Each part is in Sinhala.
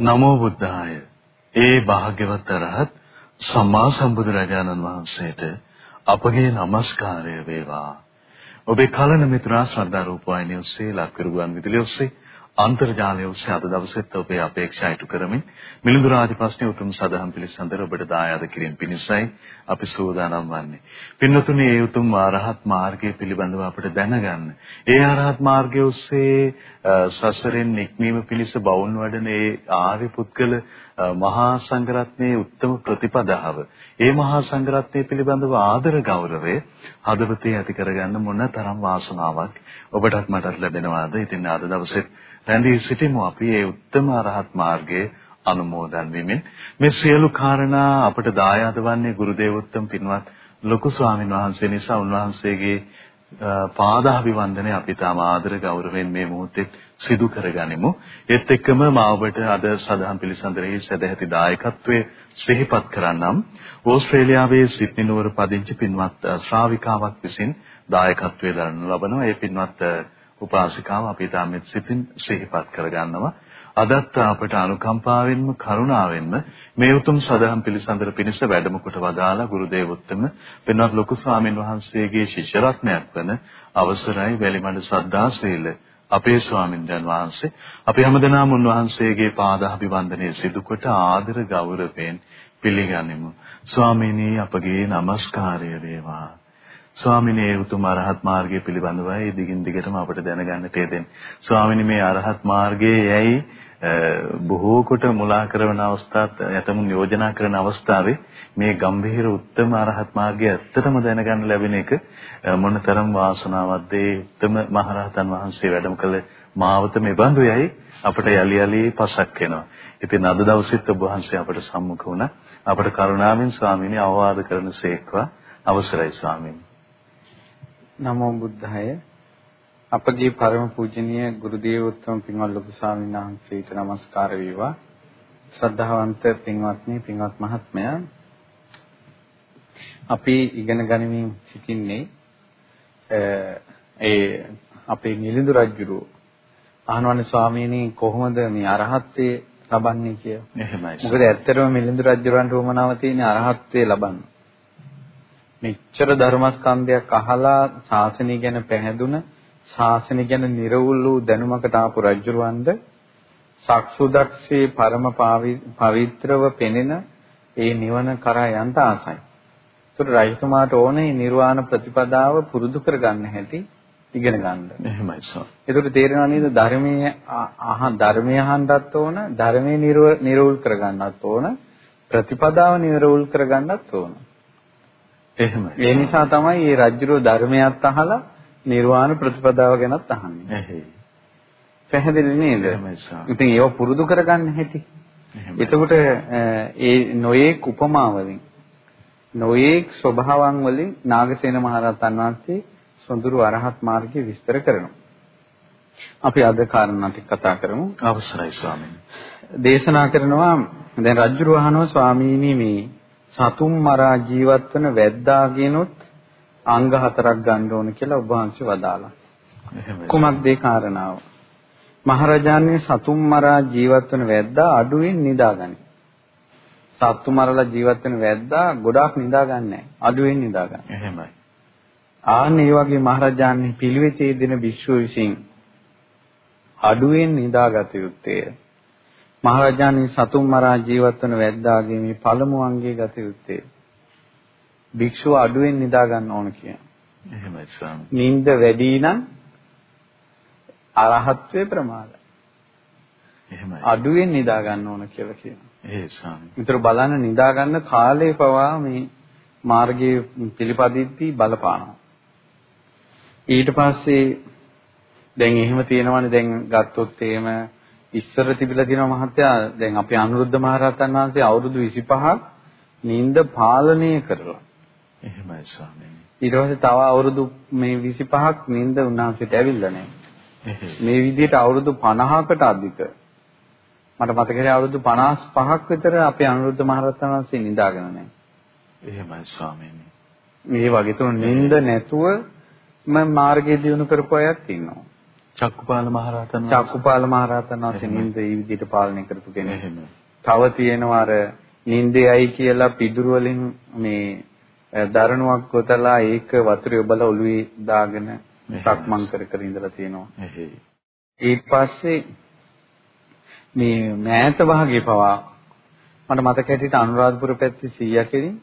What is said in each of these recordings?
නමෝ බුද්ධාය. ඒ භාග්‍යවත් අරහත් සම්මා සම්බුදුරජාණන් වහන්සේට අපගේ নমස්කාරය වේවා. ඔබේ කලන මිතුරා ශ්‍රද්ධා රූපවාහිනිය ඔස්සේ ලක්විරු ගුවන් විදුලිය ඔස්සේ අන්තර්ජාලය ඔස්සේ අද දවසෙත් ඔබේ අපේක්ෂා ඉටු කරමින් මිලිඳු රාජපක්ෂණී උතුම් සදහම් පිළිසඳර ඔබට දායාද කිරීම පිණිසයි අපි සූදානම් වන්නේ. පින්නතුනි මේ උතුම් ආරහත් මාර්ගය පිළිබඳව අපිට දැනගන්න. ඒ ආරහත් මාර්ගය ඔස්සේ සසරෙන් නික්මීම පිණිස බවුන් වඩන ඒ ආර්ය පුද්ගල මහා සංඝරත්නයේ උත්තම ප්‍රතිපදාව. ඒ මහා සංඝරත්නය පිළිබඳව ආදර ගෞරවය හදවතේ ඇති කරගන්න මොන තරම් වාසනාවක් ඔබටත් මටත් ලැබෙනවාද? ඉතින් අද දවසේ රැඳී සිටිමු අපි ඒ උත්තම අරහත් මාර්ගයේ අනුමෝදන් වෙමින් මේ සියලු කාරණා අපට දායාද වන්නේ ගුරු දේවෝත්තම පින්වත් ලොකු ස්වාමීන් වහන්සේ නිසා උන්වහන්සේගේ පාදාභිවන්දනය අපි තාම ආදර ගෞරවයෙන් මේ මොහොතේ සිදු කරගනිමු. ඒත් එක්කම මා ඔබට අද සදහම් පිළිසඳරෙහි සදැහැති දායකත්වයේ සිහිපත් කරන්නම්. ඕස්ට්‍රේලියාවේ සිඩ්නි නුවර පදිංචි පින්වත් ශ්‍රාවිකාවක් විසින් දායකත්වයේ දරනු ලබනවා. ඒ පින්වත් උපාසිකාව අපි තාමත් සිතින් සිහිපත් කරගන්නවා. අදත් අපට අනුකම්පාවෙන්ම කරුණාවෙන්ම මේ උතුම් සදහම් පිළිසඳර පිණිස වැඩම කොට වදාලා ගුරු දේවෝත්තම පින්වත් ලොකු ස්වාමීන් වහන්සේගේ ශිෂ්‍ය රත්නයක් වන අවසරයි වැලිමඩ සද්ධාශීල අපේ ස්වාමීන් වහන්සේ. අපි හැමදෙනාම උන්වහන්සේගේ පාදාභිවන්දනය සිදු කොට ආදර ගෞරවයෙන් පිළිගනිමු. ස්වාමීනි අපගේ নমස්කාරය වේවා. ස්වාමිනේ උතුම් අරහත් මාර්ගය පිළිබඳවයි දිගින් දිගටම අපට දැනගන්නට යෙදෙන. ස්වාමිනේ මේ අරහත් මාර්ගයේ යැයි බොහෝ කොට මුලා කරන අවස්ථාත් යතමුන් යෝජනා කරන අවස්ථාවේ මේ ගම්භීර උත්තම අරහත් මාර්ගය ඇත්තටම දැනගන්න ලැබෙන එක මොනතරම් වාසනාවක්ද ඒ උත්තම මහරහතන් වහන්සේ වැඩම කළ මාවත මේ බඳු යයි අපට යලි යලි පසක් වෙනවා. ඉතින් අද දවසෙත් ඔබ වහන්සේ අපට සම්මුඛ වුණා. අපට කරුණාවෙන් ස්වාමීනි අවවාද කරන සේක්වා අවසරයි ස්වාමීනි. නමෝ බුද්ධාය අපගේ පරම පූජනීය ගුරු දේවෝත්තම පින්වත් ලොකු ස්වාමීන් වහන්සේට নমස්කාර වේවා ශ්‍රද්ධාවන්ත පින්වත්නි පින්වත් මහත්මයා අපි ඉගෙන ගනිමින් සිටින්නේ ඒ අපේ නිලිඳු රජුරු අහනවනේ ස්වාමීනි කොහොමද මේ අරහත්ත්වයේ ලබන්නේ කියලා. එහෙමයි. මොකද ඇත්තටම මිලිඳු රජුරන්ට උවමනාව තියෙන අරහත්ත්වයේ ලබන්න. මෙච්චර ධර්මස්කන්ධයක් අහලා ශාසනය ගැන පැහැදුන ශාසනය ගැන නිර්වුල් වූ දැනුමකට ආපු රජුරවන්ද සක්සුදක්ෂේ පරම පවිත්‍රව පෙනෙන ඒ නිවන කරා යන්න ආසයි. ඒතර රජතුමාට ඕනේ නිර්වාණ ප්‍රතිපදාව පුරුදු කරගන්න හැටි ඉගෙන ගන්න. එහෙමයි සර්. ඒතර තේරෙනවා නේද ධර්මයේ අහ ධර්මයේ අහන්නත් ඕන ධර්මයේ නිර්වුල් කරගන්නත් ඕන ප්‍රතිපදාව නිර්වුල් කරගන්නත් ඕන. එහෙමයි. ඒ නිසා තමයි මේ රජ්ජුරෝ ධර්මයක් අහලා නිර්වාණ ප්‍රතිපදාව ගැනත් අහන්නේ. එහෙයි. පැහැදිලි නේද? ඉතින් ඒව පුරුදු කරගන්න හැටි. එතකොට ඒ නොයේක් උපමා වලින් නොයේක් ස්වභාවයන් වලින් නාගසේන මහරහතන් වහන්සේ සොඳුරු අරහත් මාර්ගය විස්තර කරනවා. අපි අද කාරණා ටික කතා කරමු. අවසරයි ස්වාමීනි. දේශනා කරනවා දැන් රජ්ජුරුව අහනවා ස්වාමීනි මේ සතුම් මරා ජීවත් වෙන වැද්දාගෙනුත් අංග හතරක් ගන්න ඕන කියලා ඔබ වහන්සේ වදාලා. කුමක්ද ඒ කාරණාව? මහරජාණන් සතුම් මරා ජීවත් වෙන වැද්දා අඩුවෙන් නිදාගනි. සත්තු මරලා ජීවත් වෙන වැද්දා ගොඩාක් නිදාගන්නේ අඩුවෙන් නිදාගන්න. එහෙමයි. ආන්න ඒ වගේ මහරජාණන් පිළිවෙතේ දෙන භික්ෂුව විසින් අඩුවෙන් නිදාගත යුත්තේ. මහරජාණන් සතුන් මරා ජීවත් වන වැද්දාගේ මේ පළමු අංගයේ ගත යුත්තේ භික්ෂුව අඩුවෙන් නිදා ගන්න ඕන කියන. එහෙමයි ස්වාමී. නිින්ද වැඩි නම් අරහත්වේ ප්‍රමාදයි. එහෙමයි. අඩුවෙන් නිදා ගන්න ඕන කියලා කියනවා. ඒ ස්වාමී. විතර බලන්න නිදා ගන්න කාලේ පවා මේ මාර්ගයේ පිළිපදිද්දී බලපානවා. ඊට පස්සේ දැන් එහෙම තියෙනවනේ දැන් ගත්තොත් එහෙම ඉස්සර තිබිලා තියෙනවා මහත්තයා දැන් අපි අනුරුද්ධ මහරහතන් වහන්සේ අවුරුදු 25ක් නිින්ද පාලනය කරලා. එහෙමයි ස්වාමීනි. ඊට පස්සේ තව අවුරුදු මේ 25ක් නිින්ද උන්වහන්සේට ඇවිල්ලා නැහැ. මේ විදිහට අවුරුදු 50කට අධික මට මතකයි අවුරුදු 55ක් විතර අපේ අනුරුද්ධ මහරහතන් වහන්සේ නිදාගෙන නැහැ. එහෙමයි ස්වාමීනි. මේ වගේ තුන නිින්ද නැතුව මම මාර්ගය දියුණු කරපු අයත් ඉන්නවා. චක්කුපාල මහරහතන් චක්කුපාල මහරහතන් වහන්සේ නින්ද ඒ විදිහට පාලනය කරපු කෙනෙක්. තව තියෙනවා අර නින්දේයි කියලා පිදුරු වලින් මේ දරණුවක් ගොතලා ඒක වතුරේ ඔබලා ඔළුවේ දාගෙන සක්මන් කර කර ඉඳලා තියෙනවා. ඊට පස්සේ මේ මෑත භාගයේ පවා මට මතක හිටිට අනුරාධපුර පැත්තේ 100 කෙලින්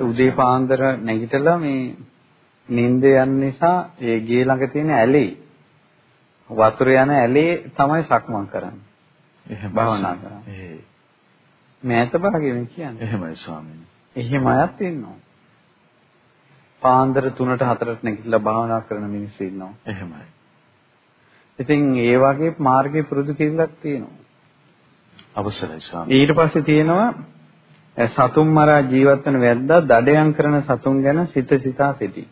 උදේ පාන්දර නැගිටලා මේ නිින්ද යන නිසා ඒ ගේ ළඟ තියෙන ඇලේ වතුර යන ඇලේ තමයි සක්මන් කරන්නේ. එහෙම භාවනා කරන්නේ. මෑත භාගයේ මේ කියන්නේ. එහෙමයි ස්වාමීනි. එහෙම අයත් ඉන්නවා. පාන්දර 3ට 4ට නැගිටලා භාවනා කරන මිනිස්සු ඉන්නවා. එහෙමයි. ඉතින් ඒ වගේ මාර්ගයේ පුරුදු කිරීමක් තියෙනවා. අවසරයි ස්වාමී. ඊට පස්සේ තියෙනවා සතුන් මරා ජීවත් වෙන වැද්දා දඩයන් කරන සතුන් ගැන සිත සිතා සිටි.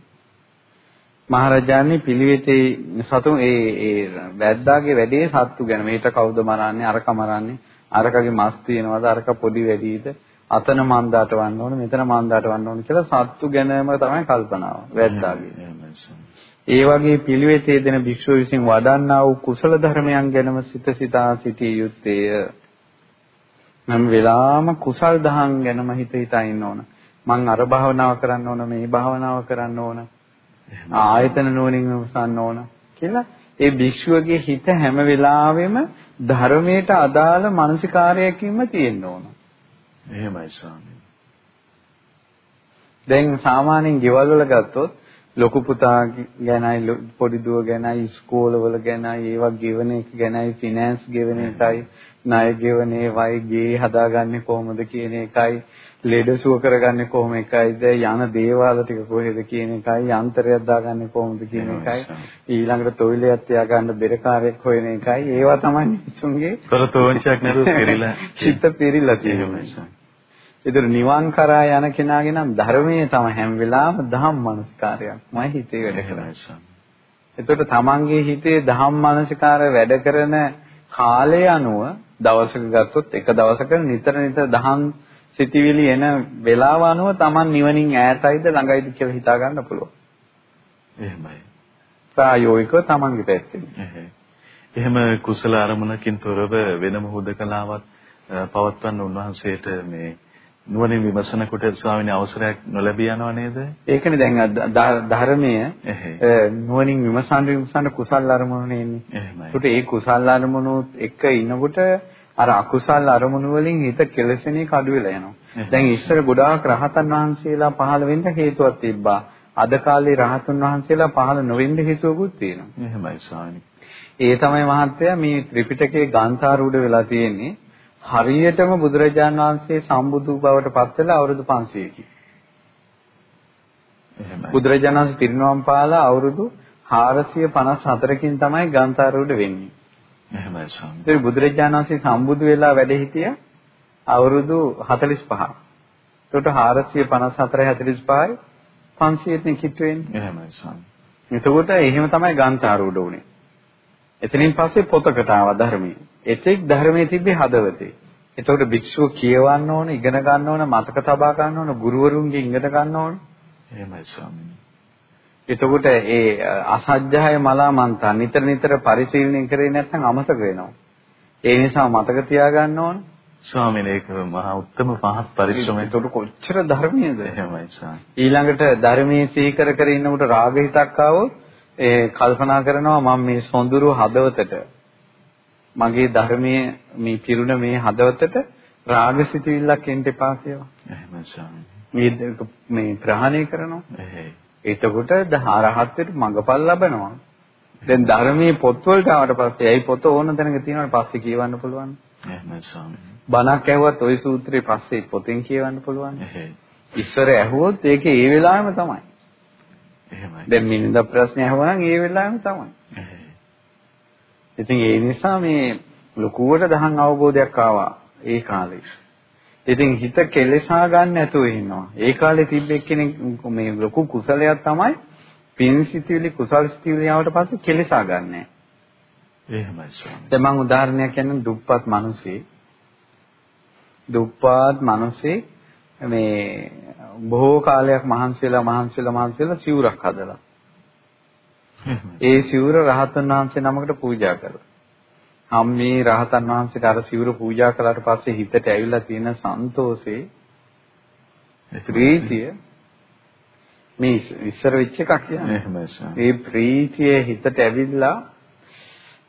මහරජාණන් පිළිවෙතේ සතුන් ඒ ඒ වැද්දාගේ වැඩේ සත්තු ගැන මේට කවුද මරන්නේ අරක මරන්නේ අරකගේ මස් තියෙනවද අරක පොඩි වැඩිද අතන මන්දාට වන්න ඕන මෙතන මන්දාට වන්න ඕන කියලා සත්තු ගැනම තමයි කල්පනාව වැද්දාගේ. ඒ වගේ පිළිවෙතේ දෙන භික්ෂුව විසින් වඩන්නා වූ කුසල ධර්මයන් ගැනම සිත සිතා සිටිය යුත්තේය. මම වෙලාම කුසල් දහම් ගැනම හිත හිතා ඉන්න ඕන. මං අර භාවනාව කරන්න ඕන මේ භාවනාව කරන්න ඕන. ආයතන නුවණින් විමසන්න ඕන කියලා ඒ භික්ෂුවගේ හිත හැම වෙලාවෙම ධර්මයට අදාළ මානසිකාරයකින්ම තියෙන්න ඕන. එහෙමයි ස්වාමීනි. දැන් සාමාන්‍යයෙන් ගෙවල් වල ගත්තොත් ලොකු පුතා ගැනයි පොඩි දුව ගැනයි ඉස්කෝලවල ගැනයි ඒවා ගෙවන එක ගැනයි ෆිනෑන්ස් ගෙවන එකයි ණය ගෙවන ඒවයි ගේ හදාගන්නේ කොහොමද කියන එකයි ලෙඩ සුව කරගන්නේ කොහොම එකයිද යන දේවාල ටික කොහෙද කියන එකයි? යන්ත්‍රයක් දාගන්නේ කොහොමද කියන එකයි. ඊළඟට තොইলයක් තියාගන්න බෙරකාරයෙක් හොයන එකයි. ඒවා තමයි මිනිසුන්ගේ තොරතෝංශයක් නේද? පෙරිලා චිත්ත පෙරිලා තියෙනවා ඒතර නිවන් කරා යන කෙනාගේ නම් ධර්මයේ තම හැම වෙලාවම ධම්ම මනස්කාරයක්මයි හිතේ වැඩ කරන්නේ. එතකොට තමන්ගේ හිතේ ධම්ම මනස්කාරය වැඩ කරන කාලය අනුව දවසක ගත්තොත් එක දවසක නිතර නිතර දහම් සිතිවිලි එන වේලාව අනුව තමන් නිවනින් ඈතයිද ළඟයිද කියලා හිතා ගන්න පුළුවන්. එහෙමයි. ප්‍රායෝගිකව තමන්ගේ පැත්තෙන්. එහෙම කුසල අරමුණකින් තොරව වෙනම හුදකලාවක් පවත්වන්න උන්වහන්සේට මේ නුවණින් විමසනකොට ස්වාමීන් අවසරයක් නොලැබී යනව නේද? ඒකනේ දැන් ධර්මය නුවණින් විමසන විමසන කුසල් අරමුණනේ එන්නේ. එහෙමයි. ඒකට ඒ කුසල් අරමුණුත් එක්ක ඉනකොට අර අකුසල් අරමුණු වලින් හිත කෙලසෙන එක අඩු වෙලා යනවා. දැන් ඉස්සර ගොඩාක් රහතන් වහන්සේලා පහළ වෙන්න හේතුවක් තිබ්බා. අද කාලේ රහතන් වහන්සේලා පහළ නොවෙන්න හේතුවකුත් තියෙනවා. එහෙමයි ස්වාමීනි. ඒ තමයි මහත්තයා මේ ත්‍රිපිටකයේ ගාන්ථාරූඪ වෙලා තියෙන්නේ. හරියටම බුදුරජාන් වහන්සේ සම්බුදු බවට පත් වෙලා අවුරුදු 500කින්. එහෙමයි. බුදුරජාණන් වහන්සේ පිරිනවම් පාලා අවුරුදු 454කින් තමයි ගාන්ධාරූඪ වෙන්නේ. එහෙමයි ස්වාමී. ඒ බුදුරජාණන් වහන්සේ සම්බුදු වෙලා වැඩ හිටිය අවුරුදු 45. ඒකට 454 45යි 500 කිට්ටු වෙන්නේ. එහෙමයි ස්වාමී. එතකොට එහෙම තමයි ගාන්ධාරූඪ උනේ. එතනින් පස්සේ පොතකට ආවා ධර්මයේ. එතෙක් ධර්මයේ තිබ්බේ හදවතේ. එතකොට භික්ෂුව කියවන්න ඕන, ඉගෙන ගන්න ඕන, මතක තබා ගන්න ඕන, ගුරුවරුන්ගෙන් ඉගෙන ගන්න ඕන. එහෙමයි ස්වාමීනි. එතකොට ඒ අසජ්ජාය මලාමන්තා නිතර නිතර පරිශීලනය කරේ නැත්නම් අමතක වෙනවා. ඒ නිසා මතක තියාගන්න ඕන. ස්වාමීන් ඒක මහා උත්තම පහත් පරිශ්‍රමයක්. ඒකට කොච්චර ධර්මයේද? එහෙමයි ස්වාමී. ඊළඟට ධර්මයේ සීකර කර ඉන්නකොට රාග හිතක් ආවොත් ඒ කල්පනා කරනවා මම මේ සොඳුරු හදවතට මගේ ධර්මයේ මේ පිරුණ මේ හදවතට රාගසිතවිල්ලක් එන්න එපා කියලා. එහෙමයි ස්වාමී. මේ ප්‍රහාණය කරනවා. එහෙයි. එතකොට දහරහත්ට මඟපල් ලබනවා. දැන් ධර්මයේ පොත්වලට ආවට පස්සේ ඇයි පොත ඕන තැනක තියෙනවට පස්සේ කියවන්න පුළුවන්. එහෙමයි ස්වාමී. බණක් ඇහුවත් ওই සූත්‍රේ පස්සේ පොතෙන් කියවන්න පුළුවන්. ඉස්සර ඇහුවොත් ඒකේ ඒ වෙලාවෙම තමයි. එහෙමයි. දැන් මිනින්ද ප්‍රශ්න ඇහුවනම් ඒ වෙලාවෙම තමයි. ඉතින් ඒ නිසා මේ ලකුවට දහන් අවබෝධයක් ආවා ඒ කාලේ. ඉතින් හිත කෙලෙසා ගන්න නැතුව ඉන්නවා. ඒ කාලේ තිබ්බ එක්කෙනෙක් මේ ලොකු කුසලයක් තමයි පින්සිතිවිලි කුසල් සිතිවිලි ආවට පස්සේ කෙලෙසා ගන්නෑ. එහෙමයි ස්වාමී. දැන් මම උදාහරණයක් කියන්නම් දුප්පත් මිනිස්සේ. දුප්පත් මිනිස්සේ මේ බොහෝ කාලයක් මහන්සි වෙලා මහන්සි වෙලා මහන්සි වෙලා සිවුරක් හදලා. ඒ සිවුර රහතන් වහන්සේ නමකට පූජා කළා. මේ රහතන් වහන්සේට අර සිවුර පූජා කළාට පස්සේ හිතට ඇවිල්ලා තියෙන සන්තෝෂේ ප්‍රීතිය මේ ඉස්සර වෙච්ච එකක් කියන්නේ. එහෙමයි. ඒ ප්‍රීතිය හිතට ඇවිල්ලා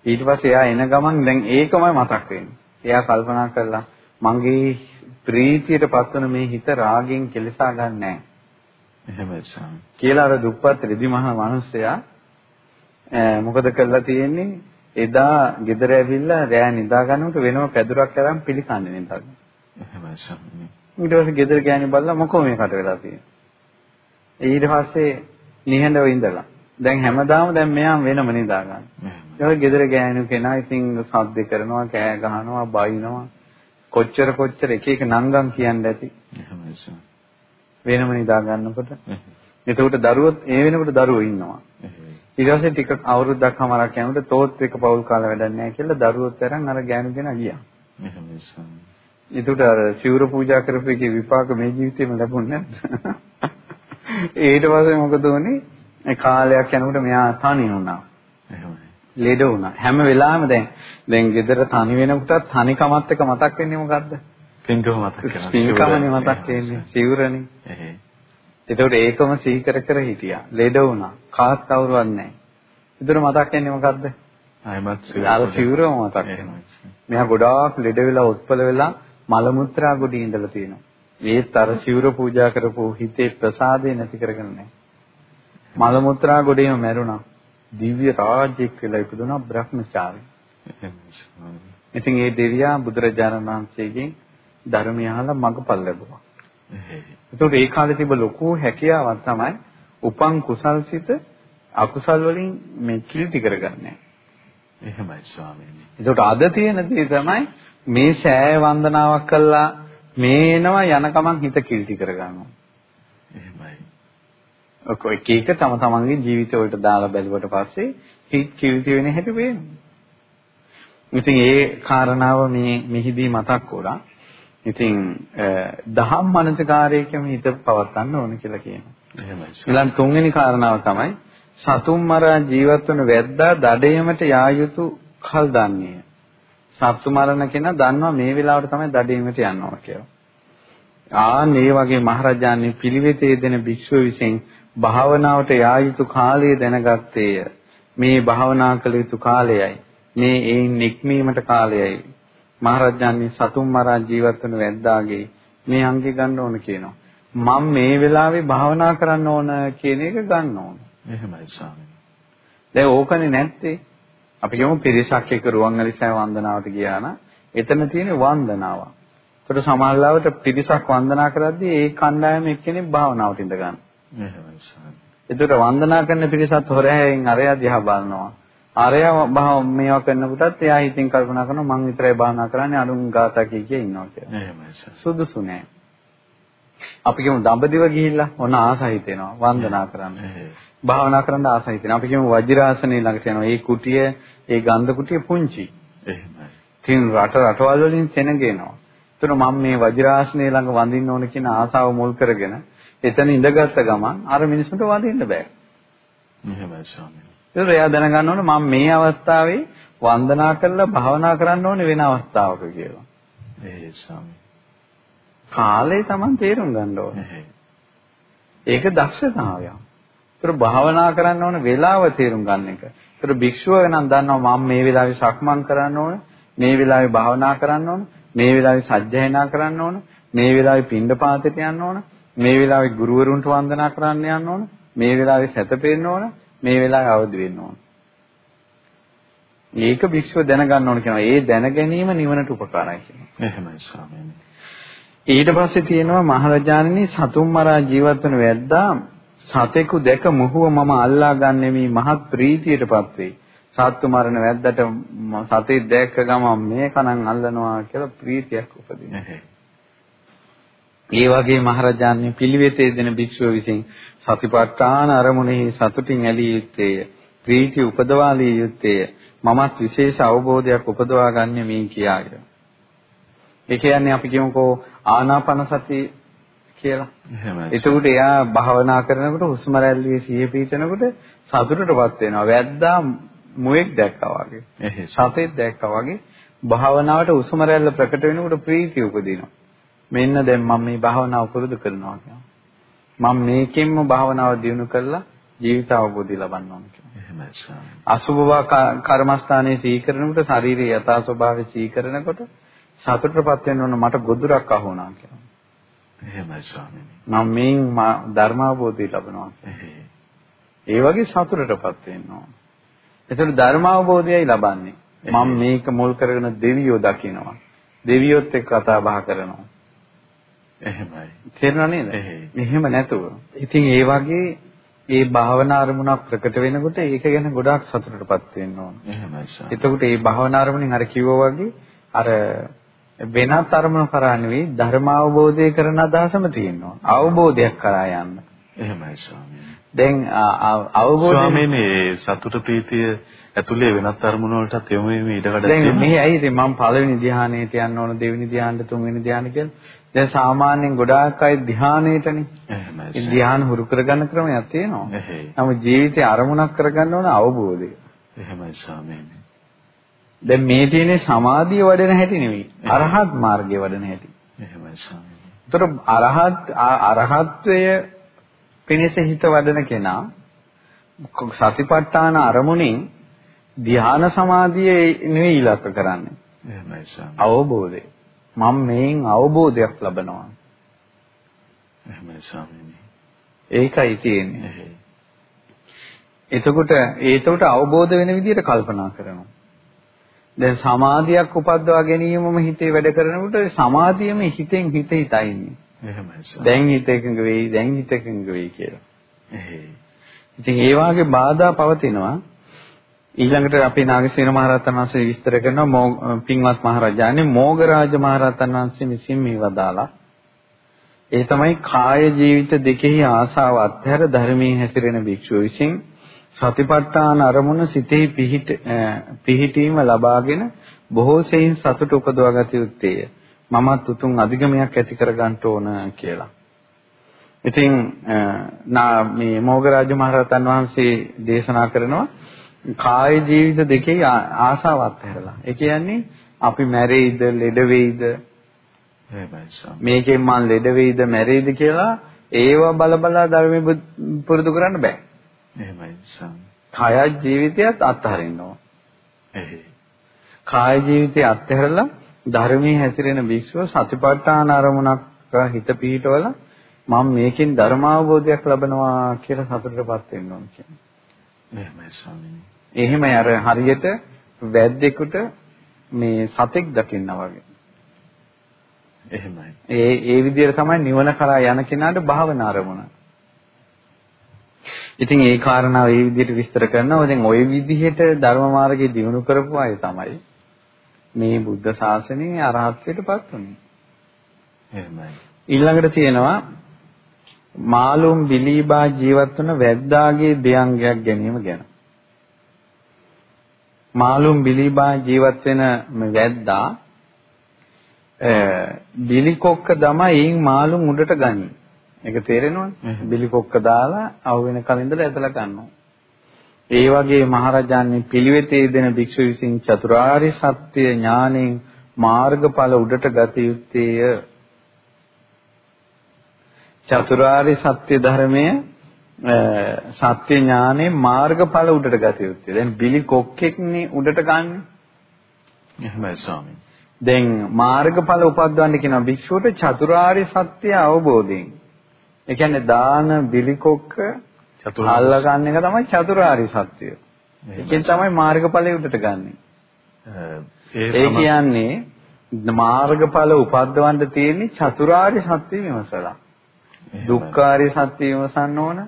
ඊට පස්සේ එයා එන ගමන් දැන් ඒකමයි මතක් වෙන්නේ. එයා කල්පනා කළා මගේ ප්‍රීතියට පත්වන මේ හිත රාගෙන් කෙලසා ගන්න. එහෙමයි සර්. කියලා අර දුප්පත් රෙදි මහ මිනිස්සයා මොකද කරලා තියෙන්නේ? එදා ගෙදර ඇවිල්ලා රෑ නිදා ගන්නකොට වෙනම පැදුරක් අරන් පිළිකන්නේ නේද? එහෙමයි සර්. ඊට පස්සේ ගෙදර ගෑණි බලලා මොකෝ මේකට වෙලා තියෙන්නේ? ඊට පස්සේ නිහඬව ඉඳලා. දැන් හැමදාම දැන් මෙයා වෙනම නිදා ගන්න. ඒක ගෙදර ගෑනු කෙනා ඉතින් සද්ද කරනවා, කෑ ගහනවා, බයිනවා. කොච්චර කොච්චර එක එක නංගම් කියන්න ඇති. එහෙමයි සර්. වෙනම නිදා ගන්නකොට. එතකොට දරුවෝ ඒ වෙනකොට දරුවෝ ඉන්නවා. ඊට පස්සේ ටික අවුරුද්දක් හමාරක් යනකොට තෝත් එක පෞල් කාලා වැඩක් නැහැ කියලා දරුවෝත් අරන් අර ගෑනු කෙනා ගියා. එහෙමයි සර්. එතකොට අර සිවුර පූජා කරපු එකේ විපාක මේ ජීවිතේම ලැබුණේ නැද්ද? ඊට පස්සේ මොකද වුනේ? ඒ කාලයක් යනකොට මෙයා තනි වුණා. එහෙමයි. ලෙඩ වුණා. හැම වෙලාවෙම දැන් දැන් ගෙදර තනි වෙනකොටත් තනිකමත් එක මතක් වෙන්නේ මොකද්ද? පින්කම මතක් කරනවා. පින්කමනේ මතක් වෙන්නේ. සිවුරනේ. එහෙයි. ඒතකොට ඒකම සිහි කර කර හිටියා. ලෙඩ වුණා. කාත් කවුරුවත් නැහැ. ඒතර මතක් වෙන්නේ මොකද්ද? ආයමත් අර සිවුරම මතක් වෙනවා. මෙයා ගොඩාක් ලෙඩ වෙලා උත්පල වෙලා මල මුත්‍රා ගොඩේ ඉඳලා තියෙනවා. ඒත් අර සිවුර පූජා කරපු හිතේ ප්‍රසාදේ නැති කරගෙන නැහැ. මල මුත්‍රා ගොඩේම මැරුණා. දිව්‍ය රාජ්‍යයක් වෙලා ඉපදුනා බ්‍රහ්මචාරී. ඉතින් ඒ දෙවියා බුදුරජාණන් වහන්සේගෙන් ධර්මය අහලා මඟපල් ලැබුවා. ඒතකොට ඒ කාලේ තිබ්බ ලොකු හැකියාවක් තමයි උපන් කුසල්සිත අකුසල් වලින් මේ කිලිටි කරගන්නේ. එහෙමයි ස්වාමීනි. ඒකට අද තියෙන දේ තමයි මේ සෑය වන්දනාවක් කළා මේ එනවා යන ගමන් හිත කිලිටි කරගන්නවා. එහෙමයි. ඔක එක එක තම තමන්ගේ ජීවිත වලට දාලා බැලුවට පස්සේ හිත කිලිටි වෙන හැටි පේනවා. ඉතින් ඒ කාරණාව මේ මෙහිදී මතක් වුණා. ඉතින් දහම් මනසකාරයකම හිත පවත්වන්න ඕන කියලා කියනවා. එහෙමයි. ඊළඟ තුන්වෙනි කාරණාව තමයි සතුන් මරා ජීවත් වන වැද්දා දඩේමට යා යුතු කල් දන්නේ. සත්තු මරණ කෙනා දන්නවා මේ වෙලාවට තමයි දඩේමට යනවා කියලා. ආන් මේ වගේ මහරජාණන් පිළිවෙතේ දෙන භික්ෂුව විසින් භාවනාවට යා යුතු කාලය දැනගත්තේය. මේ භාවනා කළ යුතු කාලයයි. මේ ඒන් නික්මීමට කාලයයි. මහරජාණන් සතුන් මරා ජීවත් වන වැද්දාගේ මේ අංගේ ගන්න ඕන කියනවා. මම මේ වෙලාවේ භාවනා කරන්න ඕන කියන එක ගන්න ඕන. එහෙමයි ස්වාමීනි. දැන් ඕකනේ නැත්තේ. අපි කියමු පිරිසක් එක්ක රුවන්වැලිසෑය වන්දනාවට ගියා නම් එතන තියෙන වන්දනාව. ඒකට සමාල්ලාවට පිරිසක් වන්දනා කරද්දී ඒ කණ්ඩායම එක්කෙනෙක් භාවනාවට ඉඳ ගන්න. එහෙමයි ස්වාමීනි. ඒකට වන්දනා කරන පිරිසත් හොරහැයෙන් අරයා දිහා බලනවා. අරයා භාව මේවා කරනකොටත් එයා හිතින් කල්පනා කරනවා මං විතරයි භාවනා කරන්නේ අනුන් ගාතා කිය කිය ඉන්නවා කියලා. එහෙමයි. සුදුසු නෑ. අපි කියමු දඹදිව ගිහිල්ලා ඔන්න ආසහිත වෙනවා වන්දනා කරන්න. භාවනා කරන්න ආසහිත වෙනවා. අපි කියමු වජිරාසනේ ළඟට යනවා. ඒ කුටිය, ඒ ගන්ධ කුටිය පුංචි. එහෙමයි. තින් රට රටවල් වලින් සෙනගෙනවා. එතන මම මේ වජිරාසනේ ළඟ වඳින්න ඕන කියන ආසාව මුල් කරගෙන එතන ඉඳගත්ත ගමන් අර මිනිසුන්ට වඳින්න බෑ. එහෙමයි ස්වාමීනි. ඒක එයා දැනගන්න ඕනේ මම මේ අවස්ථාවේ වන්දනා කරලා භාවනා කරන්න ඕනේ වෙන අවස්ථාවක කියලා. ඒ ස්වාමී. කාලේ Taman තේරුම් ගන්න ඕනේ. ඒක දක්ෂතාවයක්. ඒතර භාවනා කරන්න ඕන වෙලාව තේරුම් ගන්න එක. ඒතර භික්ෂුව නම් දන්නවා මම මේ වෙලාවේ සක්මන් කරන්න ඕන, මේ වෙලාවේ භාවනා කරන්න ඕන, මේ වෙලාවේ සජ්ජායනා කරන්න ඕන, මේ වෙලාවේ පින්ඩපාතයට යන්න ඕන, මේ වෙලාවේ ගුරුවරුන්ට වන්දනා කරන්න යන්න ඕන, මේ වෙලාවේ සැතපෙන්න ඕන, මේ වෙලාවේ අවදි වෙන්න ඕන. මේක භික්ෂුව දැනගන්න ඕන කියනවා. ඒ දැන ගැනීම නිවනට උපකාරයි කියනවා. එහෙමයි ස්වාමීනි. ඊට පස්සේ තියෙනවා මහරජාණනි සතුන් මරා ජීවත් වන වැද්දා සතෙකු දැක මොහුව මම අල්ලා ගන්නෙමි මහත් ප්‍රීතියටපත් වෙයි. සත්තු මරණ වැද්දට සතේ දැක්ක ගමන් මේ කණන් අල්ලනවා කියලා ප්‍රීතියක් උපදිනවා. ඒ වගේ මහරජාණන් පිළිවෙතේ දෙන භික්ෂුව විසින් සතිපට්ඨාන අරමුණෙහි සතුටින් ඇලිය යුත්තේය. ප්‍රීති උපදවාලිය යුත්තේය. මමත් විශේෂ අවබෝධයක් උපදවා ගන්න මේ කියාය. ඒ කියන්නේ අපි කියමුකෝ ආනාපාන සති කියලා. එහෙමයි. එතකොට එයා භාවනා කරනකොට හුස්ම රැල්ලේ සිහිය පිටනකොට සතුටටපත් වෙනවා. වැද්දා මුවෙක් දැක්කා වගේ. සතෙක් දැක්කා වගේ භාවනාවට හුස්ම රැල්ල ප්‍රකට වෙනකොට ප්‍රීතිය උපදිනවා. මෙන්න දැන් මම මේ භාවනාව පුරුදු කරනවා කියනවා. මම මේකෙන්ම භාවනාව දියුණු කරලා ජීවිත අවබෝධය ලබන්න ඕන කියනවා. එහෙමයි ස්වාමීනි. අසුභව කර්මස්ථානයේ සීකරනකොට ශාරීරික යථා ස්වභාවය සීකරනකොට සතුටටපත් වෙන්න ඕන මට ගොදුරක් අහුණා කියනවා. එහෙමයි ස්වාමීනි. මම මේන් ධර්මාවබෝධය ලබනවා. එහෙයි. ඒ වගේ සතුටටපත් වෙන්න ඕන. එතකොට ධර්මාවබෝධයයි ලබන්නේ. මම මේක මුල් කරගෙන දෙවියෝ දකිනවා. දෙවියොත් එක්ක කතා බහ කරනවා. එහෙමයි. තේරෙනව නේද? එහෙම නැතුව. ඉතින් ඒ වගේ ඒ භාවනා අරමුණක් ප්‍රකට වෙනකොට ඒක ගැන ගොඩාක් සතුටටපත් වෙන්න ඕන. එහෙමයි සර්. එතකොට මේ භාවනා අරමුණෙන් අර කිව්වා වගේ අර වෙනත් අරමුණු කරා නෙවෙයි ධර්ම අවබෝධය කරන අදහසම තියෙනවා. අවබෝධයක් කරා යන්න. එහෙමයි ස්වාමීනි. දැන් අවබෝධය ස්වාමීනි සතුට ප්‍රීතිය ඇතුලේ වෙනත් අරමුණු වලටත් යොමු වෙමි ඉඩකඩ තියෙනවා. දැන් මෙහි ඇයිද මම පළවෙනි ධ්‍යානයට යන්න ඕන දෙවෙනි ධ්‍යානට තුන්වෙනි ධ්‍යාන කියලා. දැන් සාමාන්‍යයෙන් ගොඩාක් අය ධ්‍යානයටනේ. එහෙමයි. ඒ ධ්‍යාන හුරු කරගන්න ක්‍රමයක් තියෙනවා. නමුත් ජීවිතේ අරමුණක් කරගන්න ඕන අවබෝධය. එහෙමයි ස්වාමීනි. දැන් මේ තියෙන්නේ සමාධිය වඩන හැටි නෙවෙයි. අරහත් මාර්ගය වඩන හැටි. එහෙමයි ස්වාමීනි. ඒතර අරහත් අරහත්වය පිණිස හිත වඩන කෙනා සතිපට්ඨාන අරමුණින් ධ්‍යාන සමාධිය නෙවෙයි ඉලක්ක කරන්නේ. එහෙමයි ස්වාමීනි. අවබෝධය. මම මේන් අවබෝධයක් ලබනවා. එහෙමයි ස්වාමීනි. ඒකයි තියෙන්නේ. එතකොට ඒතකොට අවබෝධ වෙන විදිහට කල්පනා කරනවා. දැන් සමාධියක් උපද්දවා ගැනීමම හිතේ වැඩ කරනකොට සමාධියම හිතෙන් හිත හිතා ඉන්නේ. එහෙමයි ස්වාමීනි. දැන් හිත එකඟ වෙයි, දැන් හිත එකඟ වෙයි කියලා. එහෙයි. ඉතින් ඒ වාගේ බාධා පවතිනවා. ඊළඟට අපේ නාගසේන මහරහතන් වහන්සේ විස්තර කරනවා පින්වත් මහරජාණන් මෝගරාජ මහරහතන් වහන්සේ විසින් මේ වදාලා ඒ තමයි කාය ජීවිත දෙකෙහි ආසාව අත්හැර ධර්මයේ හැසිරෙන භික්ෂුව විසින් සතිපට්ඨාන අරමුණ සිතෙහි පිහිට පිහිටීම ලබාගෙන බොහෝ සෙයින් සතුට උපදවා ගත යුත්තේය. මමත් උතුම් අධිගමයක් ඇති කර ගන්න ඕන කියලා. ඉතින් මේ මෝගරාජ මහරහතන් වහන්සේ දේශනා කරනවා කාය ජීවිත දෙකේ ආසාවක් හැරලා. ඒ කියන්නේ අපි මැරෙයිද, ලෙඩ වෙයිද, මේකෙන් මං ලෙඩ වෙයිද, මැරෙයිද කියලා ඒව බල බලා ධර්මෙ පුරුදු කරන්න බෑ. එහෙමයි සම්. කාය ජීවිතයත් අත්හරින්න ඕන. කාය ජීවිතය අත්හැරලා ධර්මයේ හැසිරෙන භික්ෂුව සතිපට්ඨාන අරමුණක් හිත පිහිටවල මම මේකෙන් ධර්මාවබෝධයක් ලබනවා කියලා සතුටටපත් වෙන්න ඕන කියන්නේ. එහෙමයි ස්වාමීනි. එහෙම අර හරියට වැද්දෙකුට මේ සතෙක් දකින්න වගේ. එහෙමයි. ඒ ඒ විදිහට තමයි නිවන කරා යන කෙනාට භාවනා අරමුණ. ඉතින් ඒ කාරණාව ඒ විදිහට විස්තර කරනවා. දැන් ওই විදිහට ධර්ම මාර්ගයේ දිනු කරපු අය තමයි මේ බුද්ධ ශාසනයේ අරහත්ත්වයටපත් වුනේ. එහෙමයි. ඊළඟට තියෙනවා මාළුම් බිලීබා ජීවත් වන වැද්දාගේ දෙයංගයක් ගැනීම ගැන. මාළුම් බිලීබා ජීවත් වෙන වැද්දා බිලි කොක්ක දමා එයින් මාළුම් උඩට ගනි. ඒක තේරෙනවද? බිලි කොක්ක දාලා අවු වෙන කලින්දලා ඇදලා ගන්නවා. ඒ වගේ මහරජාණන් පිළිවෙතේ දෙන භික්ෂු විසින් චතුරාර්ය සත්‍ය ඥාණයෙන් මාර්ගඵල උඩට ගත යුත්තේය. චතුරාර්ය සත්‍ය ධර්මයේ සත්‍ය ඥානේ මාර්ගඵල උඩට ගත යුත්තේ. දැන් බිලි කොක්කෙක්නේ උඩට ගන්න. එහෙමයි ස්වාමී. දැන් මාර්ගඵල උපද්දවන්න කියන භික්ෂුවට චතුරාර්ය සත්‍ය අවබෝධයෙන්. ඒ කියන්නේ දාන බිලි කොක්ක අල්ල ගන්න එක තමයි චතුරාර්ය සත්‍යය. ඒකෙන් තමයි මාර්ගඵලෙ උඩට ගන්නෙ. ඒ කියන්නේ මාර්ගඵල උපද්දවන්න තියෙන්නේ චතුරාර්ය සත්‍ය විමසලා. දුක්ඛාරය සත්‍ය විමසන්න ඕන,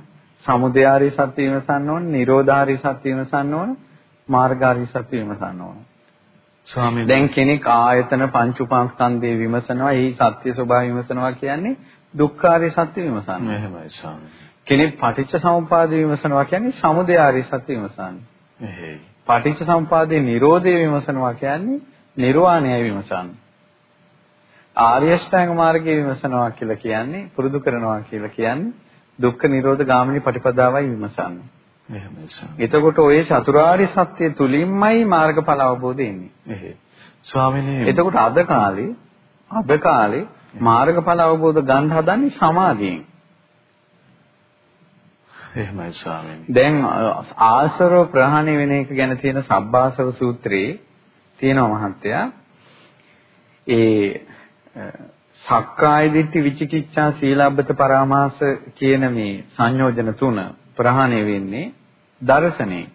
සමුදයාරය සත්‍ය විමසන්න ඕන, නිරෝධාරය සත්‍ය විමසන්න ඕන, මාර්ගාරය සත්‍ය විමසන්න ඕන. ස්වාමීන් දැන් කෙනෙක් ආයතන පංච උපාස්කන්ධේ විමසනවා, එහි සත්‍ය ස්වභාවය විමසනවා කියන්නේ දුක්ඛාරය සත්‍ය විමසන්නේ. එහෙමයි ස්වාමීන්. කෙනෙක් පටිච්ච සමුපාද විමසනවා කියන්නේ සමුදයාරය සත්‍ය විමසන්නේ. එහෙයි. පටිච්ච සමුපාදේ නිරෝධය විමසනවා කියන්නේ නිර්වාණය විමසන්නේ. ආර්ය අෂ්ටාංග මාර්ගය විමසනවා කියලා කියන්නේ පුරුදු කරනවා කියලා කියන්නේ දුක්ඛ නිරෝධ ගාමිනී පටිපදාවයි විමසන්නේ. එහෙමයි සර්. එතකොට ඔය චතුරාර්ය සත්‍ය තුලින්මයි මාර්ගඵල අවබෝධය එන්නේ. ස්වාමිනේ එතකොට අද කාලේ අද කාලේ මාර්ගඵල අවබෝධ ගන්න හදන්නේ සමාධියෙන්. එහෙමයි ස්වාමීනි. දැන් ආසරව ප්‍රහාණය වෙන එක ගැන තියෙන සබ්බාසව සූත්‍රයේ තියෙනවා මහත්තයා. ඒ සක්කාය දිට්ඨි විචිකිච්ඡා සීලබ්බත පරාමාස කියන මේ සංයෝජන තුන ප්‍රහාණය වෙන්නේ දර්ශනේ.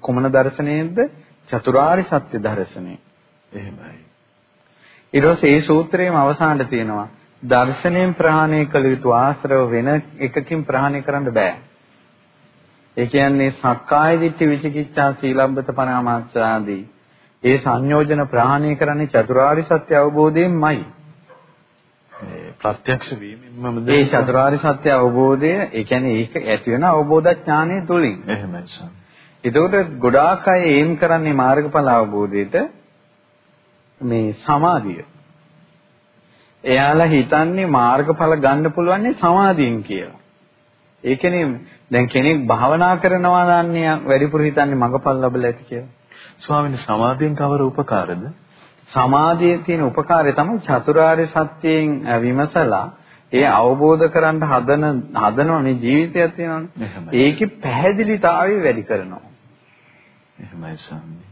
කොමන දර්ශනයේද? චතුරාර්ය සත්‍ය දර්ශනේ. එහෙමයි. ඊට පස්සේ මේ සූත්‍රයේම අවසානට තියෙනවා දර්ශනයෙන් ප්‍රහාණය කළ යුතු ආශ්‍රව වෙන එකකින් ප්‍රහාණය කරන්න බෑ. ඒ කියන්නේ සක්කාය දිට්ඨි විචිකිච්ඡා සීලබ්බත පරාමාස ආදී ඒ සංයෝජන ප්‍රහාණය කරන්නේ චතුරාර්ය සත්‍ය අවබෝධයෙන්මයි. ප්‍රත්‍යක්ෂ වීමෙන්ම ඒ චතුරාර්ය සත්‍ය අවබෝධය ඒ කියන්නේ ඒක ඇති වෙන අවබෝධ ඥානය තුලින්. එහෙමයි සම්. ඒකෝට ගොඩාක් අය එයිම් කරන්නේ මාර්ගඵල අවබෝධයට මේ සමාධිය. එයාලා හිතන්නේ මාර්ගඵල ගන්න පුළුවන් සමාධියෙන් කියලා. ඒ කියන්නේ දැන් කෙනෙක් භාවනා කරනවා නම් වැඩිපුර හිතන්නේ මඟඵල ලැබලා ඇති කියලා. ස්වාමීන් සමාධියෙන් කවර උපකාරද? සමාධියේ තියෙන උපකාරය තමයි චතුරාර්ය සත්‍යයෙන් විමසලා ඒ අවබෝධ කරගන්න හදන හදනවනේ ජීවිතයක් තියෙනවනේ. ඒකේ පැහැදිලිතාවය වැඩි කරනවා. එහෙමයි ස්වාමී.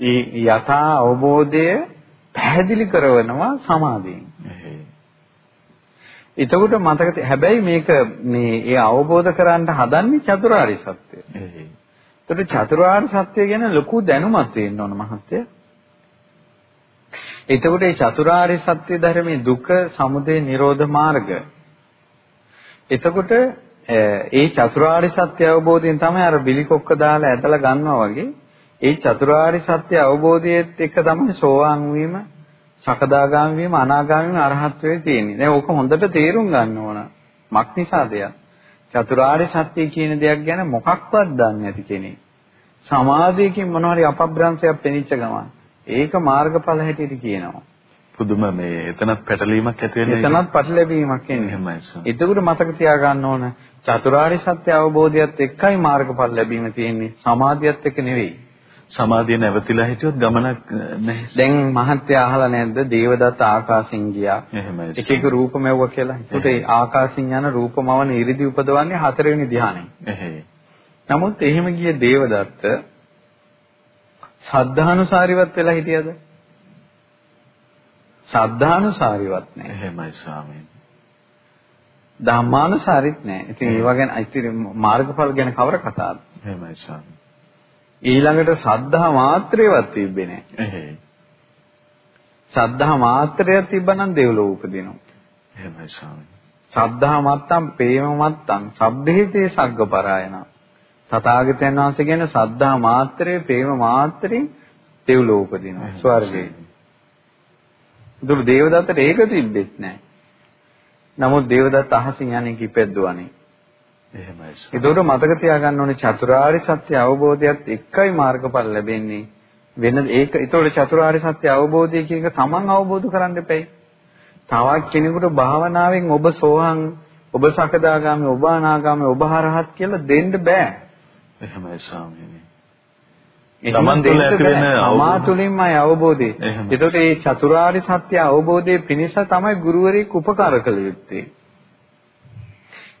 ඒ යථා අවබෝධය පැහැදිලි කරනවා සමාධියෙන්. එතකොට මතක හැබැයි මේක මේ ඒ අවබෝධ කරගන්න හදන්නේ චතුරාර්ය සත්‍යය. එතකොට චතුරාර්ය සත්‍ය ගැන ලොකු දැනුමක් තියෙන්න ඕන මහත්තයා. එතකොට මේ චතුරාර්ය සත්‍ය ධර්මයේ දුක, සමුදය, නිරෝධ මාර්ග. එතකොට ඒ චතුරාර්ය සත්‍ය අවබෝධයෙන් තමයි අර බිලිකොක්ක දාලා ඇදලා ගන්නවා වගේ ඒ චතුරාර්ය සත්‍ය අවබෝධයේත් එක තමයි සෝවාන් වීම, සකදාගාමී වීම, අනාගාමී වීම, අරහත් වෙවේ තියෙන්නේ. දැන් ඕක හොඳට තේරුම් ගන්න ඕන. මක් නිසාද චතුරාර්ය සත්‍ය කියන දෙයක් ගැන මොකක්වත් දන්නේ නැති කෙනෙක්. සමාධියකින් මොනවාරි අපබ්‍රංශයක් පෙනිච්ච ගමන් ඒක මාර්ගඵල හැටියට කියනවා. පුදුම මේ එතනත් පැටලීමක් ඇති වෙන්නේ. එතනත් පැටලෙවීමක් එන්නේ. එහෙමයි. එතකොට මතක තියාගන්න ඕන චතුරාර්ය සත්‍ය අවබෝධයත් එක්කයි මාර්ගඵල ලැබීම තියෙන්නේ. සමාධියත් එක්ක නෙවෙයි. සමාධිය නැවතිලා හිටියොත් ගමනක් නැහැ. දැන් මහත්ය අහලා නැද්ද දේවදත්ත ආකාශින් ගියා. එහෙමයි. එක එක රූප මෙව්ව කියලා. ඒකට ඒ ආකාශින් යන රූපමවන ඉරිදි උපදවන්නේ හතරවෙනි ධ්‍යානෙ. එහෙයි. නමුත් එහෙම ගිය දේවදත්ත සද්ධානුසාරිවත් වෙලා හිටියද? සද්ධානුසාරිවත් නැහැ. එහෙමයි ස්වාමීනි. ධම්මානුසාරිත් නැහැ. ඉතින් ඒවා ගැන ඉතින් මාර්ගඵල ගැන කවර කතාවද? එහෙමයි ස්වාමීනි. ඊළඟට සද්ධා මාත්‍රේවත් තිබ්බේ නැහැ. එහෙයි. සද්ධා මාත්‍රයක් තිබ්බනම් දෙව්ලොව උපදිනවා. එහෙමයි ස්වාමීනි. සද්ධා මත්තම්, ප්‍රේම මත්තම්, සබ්බේතේ සග්ගපරායන. තථාගතයන් වහන්සේ කියන සද්ධා මාත්‍රේ, ප්‍රේම මාත්‍රේ දෙව්ලොව උපදිනවා. ස්වර්ගයේ. දුරු දේවදත්තට ඒක තිබෙත් නැහැ. නමුත් දේවදත්ත අහසින් යන්නේ කිපෙද්දුවනේ. එහෙමයි. ඒකට මතක තියාගන්න ඕනේ චතුරාර්ය සත්‍ය අවබෝධයත් එක්කයි මාර්ගඵල ලැබෙන්නේ. වෙන ඒක ඒතකොට චතුරාර්ය සත්‍ය අවබෝධය කියන එක තමන් අවබෝධ කරන්න එපයි. තවත් කෙනෙකුට භාවනාවෙන් ඔබ සෝහන්, ඔබ සකදාගාමී, ඔබ අනාගාමී, ඔබ හරහත් කියලා දෙන්න බෑ. එහෙමයි ස්වාමීනි. තමන් තුළ ඇති වෙන තමා තුළින්මයි අවබෝධය. ඒතකොට මේ චතුරාර්ය සත්‍ය අවබෝධයේ පිණිස තමයි ගුරුවරයෙක් උපකාර කළ යුත්තේ.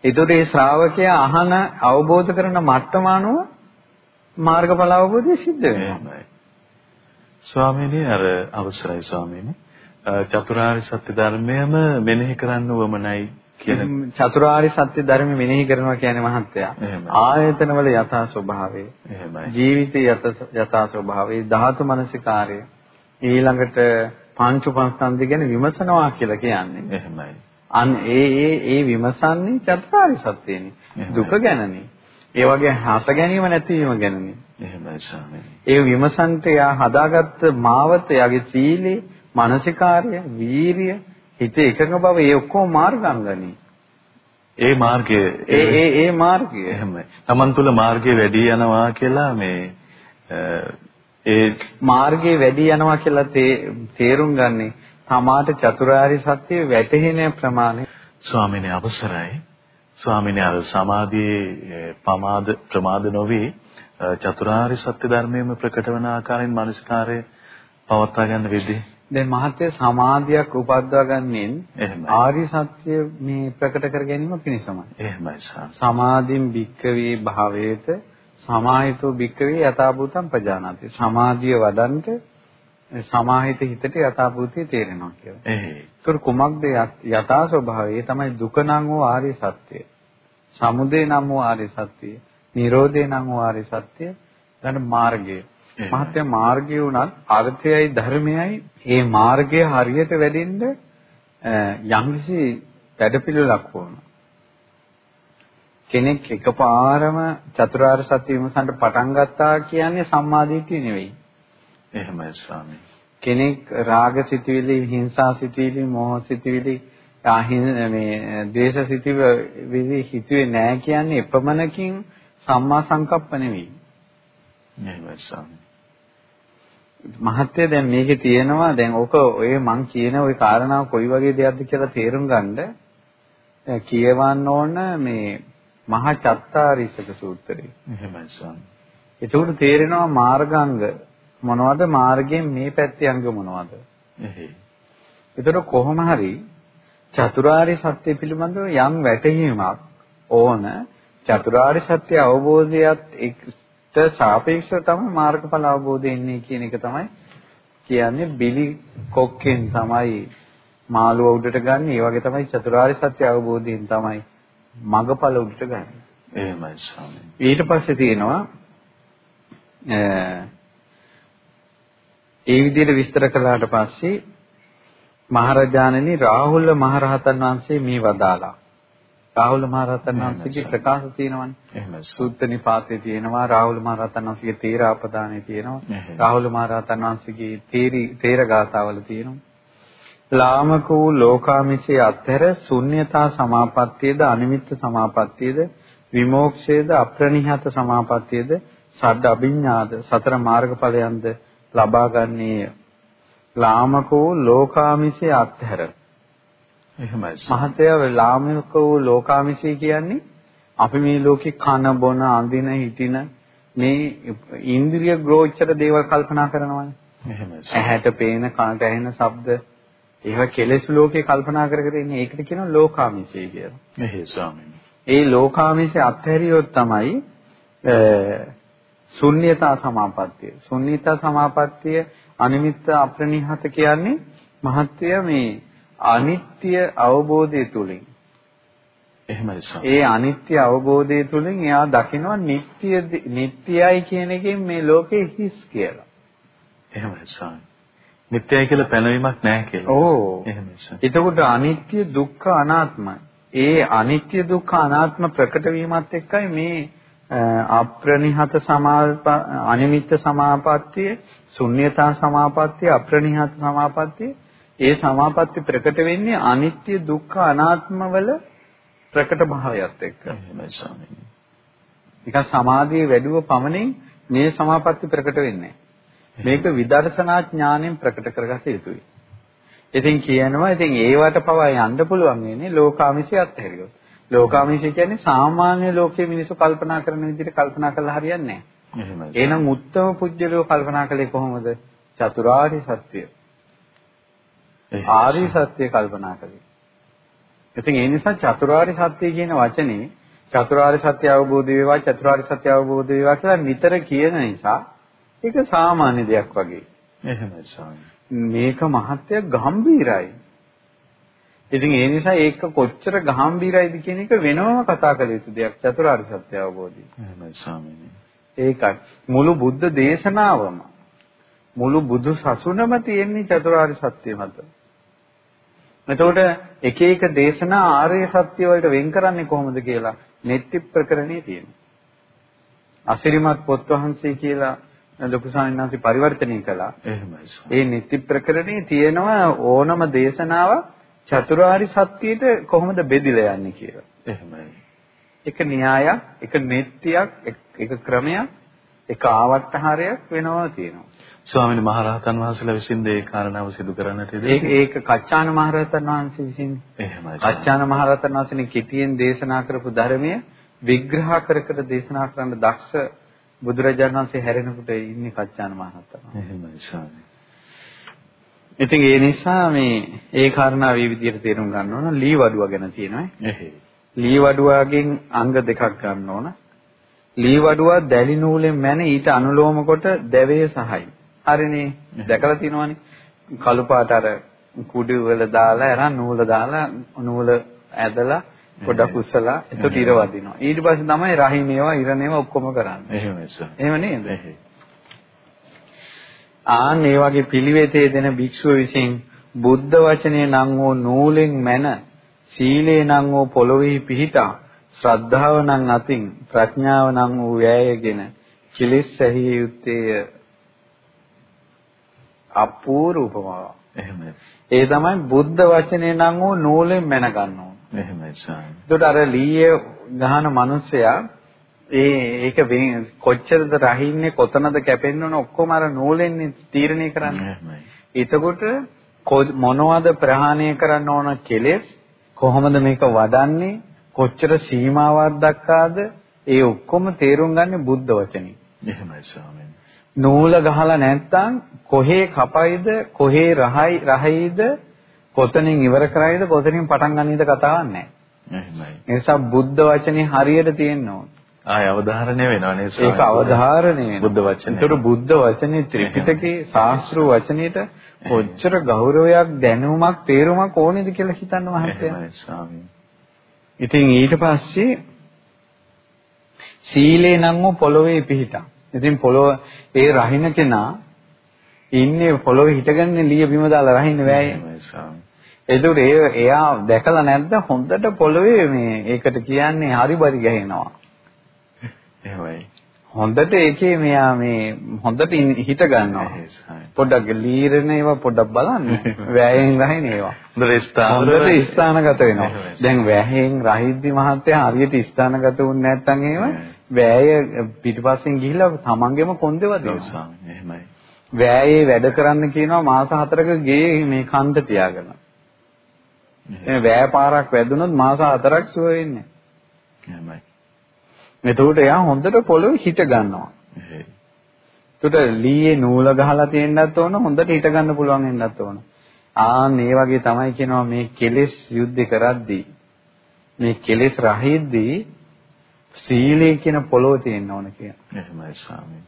ඒතකොට මේ ශ්‍රාවකයා අහන අවබෝධ කරන මට්ටම අනුව මාර්ගඵල අවබෝධය සිද්ධ වෙනවා. ස්වාමීනි අර අවසරයි ස්වාමීනි. චතුරාර්ය සත්‍ය ධර්මයම මෙනෙහි කරන්න වමනයි කියන චතුරාර්ය සත්‍ය ධර්ම මෙනෙහි කරනවා කියන්නේ මහත්තයා. ආයතනවල යථා ස්වභාවය. ජීවිතයේ යථා ස්වභාවය, ධාතු මනසිකාරය. ඊළඟට පංච උපස්කන්ධය ගැන විමසනවා කියලා කියන්නේ. එහෙමයි. අන් ඒ ඒ ඒ විමසන්නේ චතුරාර්ය සත්‍යනේ. දුක ගැනනේ. ඒ වගේ හත ගැනීම නැතිවීම ගැනනේ. එහෙමයි ස්වාමීනි. ඒ විමසන්ට යා හදාගත්ත මාවත යාගේ සීලේ, මානසිකාර්ය, වීරිය, හිත එකඟ බව ඒ ඔක්කොම මාර්ගාංගනේ. ඒ මාර්ගය ඒ ඒ ඒ මාර්ගය එහෙමයි. Taman තුල මාර්ගය වැඩි යනවා කියලා මේ ඒ මාර්ගයේ වැඩි යනවා කියලා තේරුම් ගන්නේ තමාට චතුරාර්ය සත්‍ය වැටහෙන ප්‍රමාණය ස්වාමීන් අවසරයි ස්වාමීන් අර සමාධියේ පමාද ප්‍රමාද නොවේ චතුරාර්ය සත්‍ය ධර්මයේම ප්‍රකට වන ආකාරයෙන් මානසිකාරය පවත්වා ගන්න වෙද්දී දැන් මහත්ය සමාධියක් උපද්දවා ගන්නෙන් ආර්ය සත්‍ය මේ ප්‍රකට කර ගැනීම පිණිසමයි. එහෙමයි සාර. සමාධින් භික්කවේ භාවයේත සමාහිතෝ භික්කවේ යථාභූතම් පජානාති. සමාධිය වඩන්ට සමාහිත හිතට යථාභූතය තේරෙනවා කියලා. ඒතර කුමක්ද යථා ස්වභාවය? තමයි දුක නම් වූ ආර්ය සත්‍යය. සමුදය නම් වූ ආර්ය සත්‍යය. නිරෝධය නම් වූ ආර්ය සත්‍යය. ඊළඟ මාර්ගය. මහත්ය මාර්ගය උනත් අර්ථයයි ධර්මයයි මේ මාර්ගය හරියට වැඩෙන්න යම්කිසි වැඩපිළිවෙලක් ඕන. කෙනෙක් එකපාරම චතුරාර්ය සත්‍ය විමසන්න පටන් ගත්තා කියන්නේ සම්මාදිටිය නෙවෙයි. එහෙමයි ස්වාමී. කෙනෙක් රාග සිතුවිලි, හිංසා සිතුවිලි, මෝහ සිතුවිලි, මේ ද්වේෂ සිතුවිලි හිතුවේ නැහැ කියන්නේ එපමණකින් සම්මා සංකප්ප නෙවෙයි. එහෙමයි ස්වාමී. මහත්ය දැන් මේකේ තියෙනවා දැන් ඕක ඔය මං කියන ওই කාරණාව කොයි වගේ දෙයක්ද කියලා තේරුම් ගන්න කියවන්න ඕන මේ මහා චත්තාරීසක සූත්‍රය. එහෙමයි ස්වාමී. ඒකට තේරෙනවා මාර්ගාංග මොනවද මාර්ගයෙන් මේ පැත්තේ අංග මොනවද? එහෙයි. ඒතර කොහොම හරි චතුරාර්ය සත්‍ය පිළිබඳව යම් වැටහීමක් ඕන චතුරාර්ය සත්‍ය අවබෝධයත් ට සාපේක්ෂව තමයි මාර්ගඵල අවබෝධය එන්නේ කියන එක තමයි කියන්නේ බිලි කොක්කෙන් තමයි මාළුව උඩට ගන්න. ඒ වගේ තමයි චතුරාර්ය සත්‍ය අවබෝධයෙන් තමයි මගඵල උඩට ගන්න. එහෙමයි ස්වාමී. ඊට පස්සේ තියෙනවා ඒ විදිහට විස්තර කළාට පස්සේ මහරජාණනි රාහුල මහරහතන් වහන්සේ මේ වදාලා රාහුල මහරහතන් වහන්සේගේ ප්‍රකාශ තියෙනවනේ. සූත්ත නිපාතේ තියෙනවා රාහුල මහරහතන් වහන්සේගේ තේරාපදානේ තියෙනවා. රාහුල මහරහතන් වහන්සේගේ තේරි තේර ගාථාවල තියෙනවා. ලාමක වූ ලෝකාමිෂයේ අත්හැර ශුන්්‍යතා සමාපත්තියද අනිමිත්ත සමාපත්තියද විමෝක්ෂයේද අප්‍රණිහත සමාපත්තියද සඩ අභිඥාද සතර මාර්ගඵලයන්ද ලබා ගන්නේය. ලාමක වූ ලෝකාමිෂයේ අත්හැර එහෙමයි. මහතය ලාමක වූ ලෝකාමිෂය කියන්නේ අපි මේ ලෝකේ කන බොන අඳින හිටින මේ ඉන්ද්‍රිය ගෝචර දේවල් කල්පනා කරනවානේ. එහෙමයි. ඇහැට පේන කනට ඇහෙන ශබ්ද ඒවා කෙලෙස් ලෝකේ කල්පනා කර කර ඉන්නේ ඒකට කියනවා ලෝකාමිෂය කියලා. එහෙයි ස්වාමීනි. ඒ ලෝකාමිෂය අත්හැරියොත් තමයි ශුන්‍යතා සමාපත්තිය. ශුන්‍යතා සමාපත්තිය අනිමිත්ත අප්‍රණීහත කියන්නේ මහත්ය මේ අනිත්‍ය අවබෝධය තුලින් එහෙමයි සර්. ඒ අනිත්‍ය අවබෝධය තුලින් එයා දකිනවා නিত্য නিত্যයි කියන එකෙන් මේ ලෝකේ හිස් කියලා. එහෙමයි සර්. නিত্যයි කියලා පැනවීමක් නැහැ කියලා. ඕ. එහෙමයි සර්. එතකොට අනිත්‍ය දුක්ඛ අනාත්මයි. ඒ අනිත්‍ය දුක්ඛ අනාත්ම ප්‍රකට වීමත් එක්කයි මේ අප්‍රනිහත සමාප අනිමිත්ත සමාපත්තිය, ශුන්්‍යතා සමාපත්තිය, අප්‍රනිහත සමාපත්තිය ඒ සමාපatti ප්‍රකට වෙන්නේ අනිත්‍ය දුක්ඛ අනාත්මවල ප්‍රකට භාවයත් එක්ක. එහෙමයි ස්වාමීනි. නිකන් සමාධියේ වැඩුව පමණින් මේ සමාපatti ප්‍රකට වෙන්නේ මේක විදර්ශනා ඥාණයෙන් ප්‍රකට කරගත යුතුයි. ඉතින් කියනවා ඉතින් ඒවට පවා යන්න පුළුවන් වෙන්නේ ලෝකාමිෂය අත්හැරියොත්. ලෝකාමිෂය කියන්නේ සාමාන්‍ය ලෝකයේ මිනිස්සු කල්පනා කරන විදිහට කල්පනා කරලා හරියන්නේ නැහැ. එහෙමයි. එහෙනම් උත්තම පුජ්‍යලෝ කල්පනා කළේ කොහොමද? චතුරාර්ය සත්‍යය. ආර්ය සත්‍ය කල්පනා කළේ. ඉතින් ඒ නිසා චතුරාර්ය සත්‍ය කියන වචනේ චතුරාර්ය සත්‍ය අවබෝධ වේවා චතුරාර්ය සත්‍ය අවබෝධ වේවා කියලා නිතර කියන නිසා ඒක සාමාන්‍ය දෙයක් වගේ. එහෙමයි ස්වාමී. මේක මහත්ය ගම්බීරයි. ඉතින් ඒ නිසා ඒක කොච්චර ගම්බීරයිද කියන එක වෙනවම කතා කළ යුතු දෙයක් චතුරාර්ය සත්‍ය අවබෝධය. එහෙමයි ස්වාමීනි. ඒකයි මුළු බුද්ධ දේශනාවම මුළු බුදු සසුනම තියෙන්නේ චතුරාර්ය සත්‍ය මත. එතකොට එක එක දේශනා ආර්ය සත්‍ය වලට වෙන් කරන්නේ කොහොමද කියලා නෙත්ති ප්‍රකරණේ තියෙනවා. අසිරිමත් පොත් වහන්සේ කියලා ලොකු සාමිනාන්සේ පරිවර්තනය කළා. එහෙමයි. ඒ නෙත්ති ප්‍රකරණේ තියෙනවා ඕනම දේශනාව චතුරාර්ය සත්‍යයට කොහොමද බෙදිලා යන්නේ කියලා. එහෙමයි. එක න්‍යායක්, එක නෙත්තියක්, එක ක්‍රමයක් එක ආවට්ටහරයක් වෙනවා තියෙනවා. ස්වාමීන් මහරහතන් වහන්සේලා විසින් ඒ කාරණාව සිදු කරන්නට ඒක ඒක කච්චාන මහරහතන් වහන්සේ විසින් එහෙමයි. කච්චාන මහරහතන් වහන්සේනේ කිටියෙන් දේශනා කරපු ධර්මය විග්‍රහ කර කර දේශනා කරන්න දක්ෂ බුදුරජාණන් වහන්සේ හැරෙනකොට ඉන්නේ කච්චාන මහරහතන්. එහෙමයි ස්වාමීන්. ඉතින් ඒ නිසා මේ ඒ කාරණාව මේ විදිහට තේරුම් ගන්න ඕන ලී වඩුව ගැන තියෙනවා. එහෙයි. ලී වඩුවාගෙන් අංග දෙකක් ගන්න ඕන. ලී වඩුවා දැලි නූලෙන් මැන ඊට අනුලෝම කොට දැවේ සහයි. හරිනේ. දැකලා තියෙනවනේ. කළු පාට අර කුඩු වල දාලා අරන් නූල දාලා නූල ඇදලා පොඩක් උස්සලා එතකොට ඉර වදිනවා. ඊට පස්සේ තමයි රහිනේවා ඉරනේවා ඔක්කොම කරන්නේ. එහෙමයි සර්. එහෙම නේද? ආන් ඒ වගේ පිළිවෙතේ දෙන භික්ෂුව විසින් බුද්ධ වචනේ නම් වූ නූලෙන් මැන සීලේ නම් වූ පොළොවේ පිහිටා ශ්‍රද්ධාව නම් අතින් ප්‍රඥාව නම් වූ වෑයගෙන කිලිස් ඇහිය යුත්තේ අපූර්ව උපමාවක්. එහෙමයි. ඒ තමයි බුද්ධ වචනේ නම් වූ නූලෙන් මැන ගන්න ඕන. එහෙමයි සාමි. එතකොට අර ලීයේ ගහන මිනිස්සයා ඒ ඒක කොච්චරද රහින්නේ කොතනද කැපෙන්න ඕන ඔක්කොම අර නූලෙන් තීරණය කරන්නේ. එතකොට මොනවද ප්‍රහාණය කරන්න ඕන කෙලෙස් කොහොමද මේක වඩන්නේ කොච්චර සීමාවක් දක්වාද ඒ ඔක්කොම තේරුම් ගන්න බුද්ධ වචනේ. එහෙමයි ස්වාමීන්. නූල ගහලා නැත්තම් කොහේ කපයිද කොහේ රහයි රහයිද කොතනින් ඉවර කරයිද කොතනින් පටන් ගන්නේද කතාවක් නැහැ. එහෙමයි. ඒ නිසා බුද්ධ වචනේ හරියට තියෙන්න ඕන. ආය අවධාරණය වෙනවා නේද ඒක අවධාරණය වෙනවා. බුද්ධ වචනේ. ඒතර බුද්ධ වචනේ ත්‍රිපිටකේ ශාස්ත්‍ර වචනේට කොච්චර ගෞරවයක් දැනුමක් තේරුමක් ඕනේද කියලා හිතන්න මහත්තයා. ඉතින් ඊට පස්සේ සීලේ නම් වූ පොළොවේ පිහිටා. ඉතින් පොළොව ඒ රහින කෙනා ඉන්නේ පොළොවේ හිටගන්නේ ලිය බිම දාලා රහින්න බෑයේ. ඒ එයා දැකලා නැද්ද හොඳට පොළොවේ මේ ඒකට කියන්නේ හරි බරි ගහනවා. එහෙමයි. හොඳට ඒකේ මෙයා මේ හොඳට හිත ගන්නවා. පොඩ්ඩක් ලීරණ ඒවා පොඩ්ඩක් බලන්න. වැයෙන් රහින ඒවා. හොඳට ස්ථාන හොඳට ස්ථානගත වෙනවා. දැන් වැයෙන් රහිද්දි මහත්තයා හරියට ස්ථානගත වුනේ නැත්නම් එහෙම වැය පිටිපස්සෙන් ගිහිල්ලා තමන්ගේම කොන්දේ වදිනවා. එහෙමයි. වැයේ වැඩ කරන්න කියනවා මාස 4ක ගේ මේ කන්ද තියාගෙන. මේ වැය පාරක් වැදුනොත් මාස 4ක් සුව වෙන්නේ. එහෙමයි. එතකොට එයා හොඳට පොළොවේ හිට ගන්නවා. එතකොට ලීයේ නූල ගහලා තියෙන්නත් ඕන හොඳට හිට ගන්න පුළුවන් වෙන්නත් ඕන. ආන් මේ වගේ තමයි කියනවා මේ කෙලෙස් යුද්ධ කරද්දී මේ කෙලෙස් රහිද්දී සීලය කියන පොළොව තියෙන්න ඕන කියන. එහෙමයි ස්වාමීන්.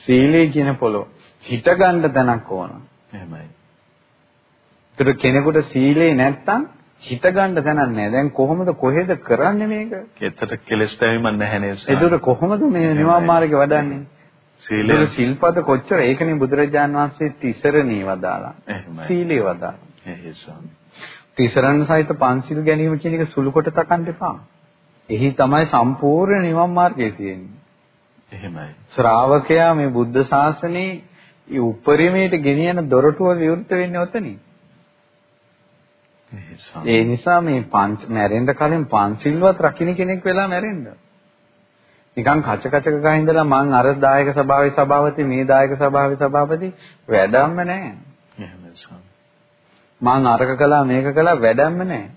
සීලය කියන පොළොව හිට ගන්න තැනක් ඕන. එහෙමයි. ඒතර කෙනෙකුට සීලේ නැත්තම් හිත ගන්න තැනක් නැහැ. දැන් කොහොමද කොහෙද කරන්නේ මේක? කෙතර කෙලස් තැවීමක් නැහැ නේද? ඒතර කොහොමද මේ නිවන් මාර්ගේ වඩන්නේ? සීලය සිල්පද කොච්චර ඒකනේ බුදුරජාන් වහන්සේ තිසරණී වදාලා. එහෙමයි. සීලේ වදාලා. එහෙයි ස්වාමී. තිසරණ සහිත පන්සිල් ගැනීම කියන එක සුළු කොට තකන්න එපා. එහි තමයි සම්පූර්ණ නිවන් මාර්ගය තියෙන්නේ. එහෙමයි. ශ්‍රාවකයා මේ බුද්ධ ශාසනයේ උපරිමයට ගෙනියන දොරටුව විවෘත වෙන්නේ ඔතනින්. ඒ නිසා මේ පංච මැරෙන්න කලින් පංචිල්වත් රකින්න කෙනෙක් වෙලා මැරෙන්න. නිකන් කච කචක ගහ ඉඳලා මං අර දායක සභාවේ සභාපති මේ දායක සභාවේ සභාපති වැඩක්ම නැහැ. මං අරක කළා මේක කළා වැඩක්ම නැහැ.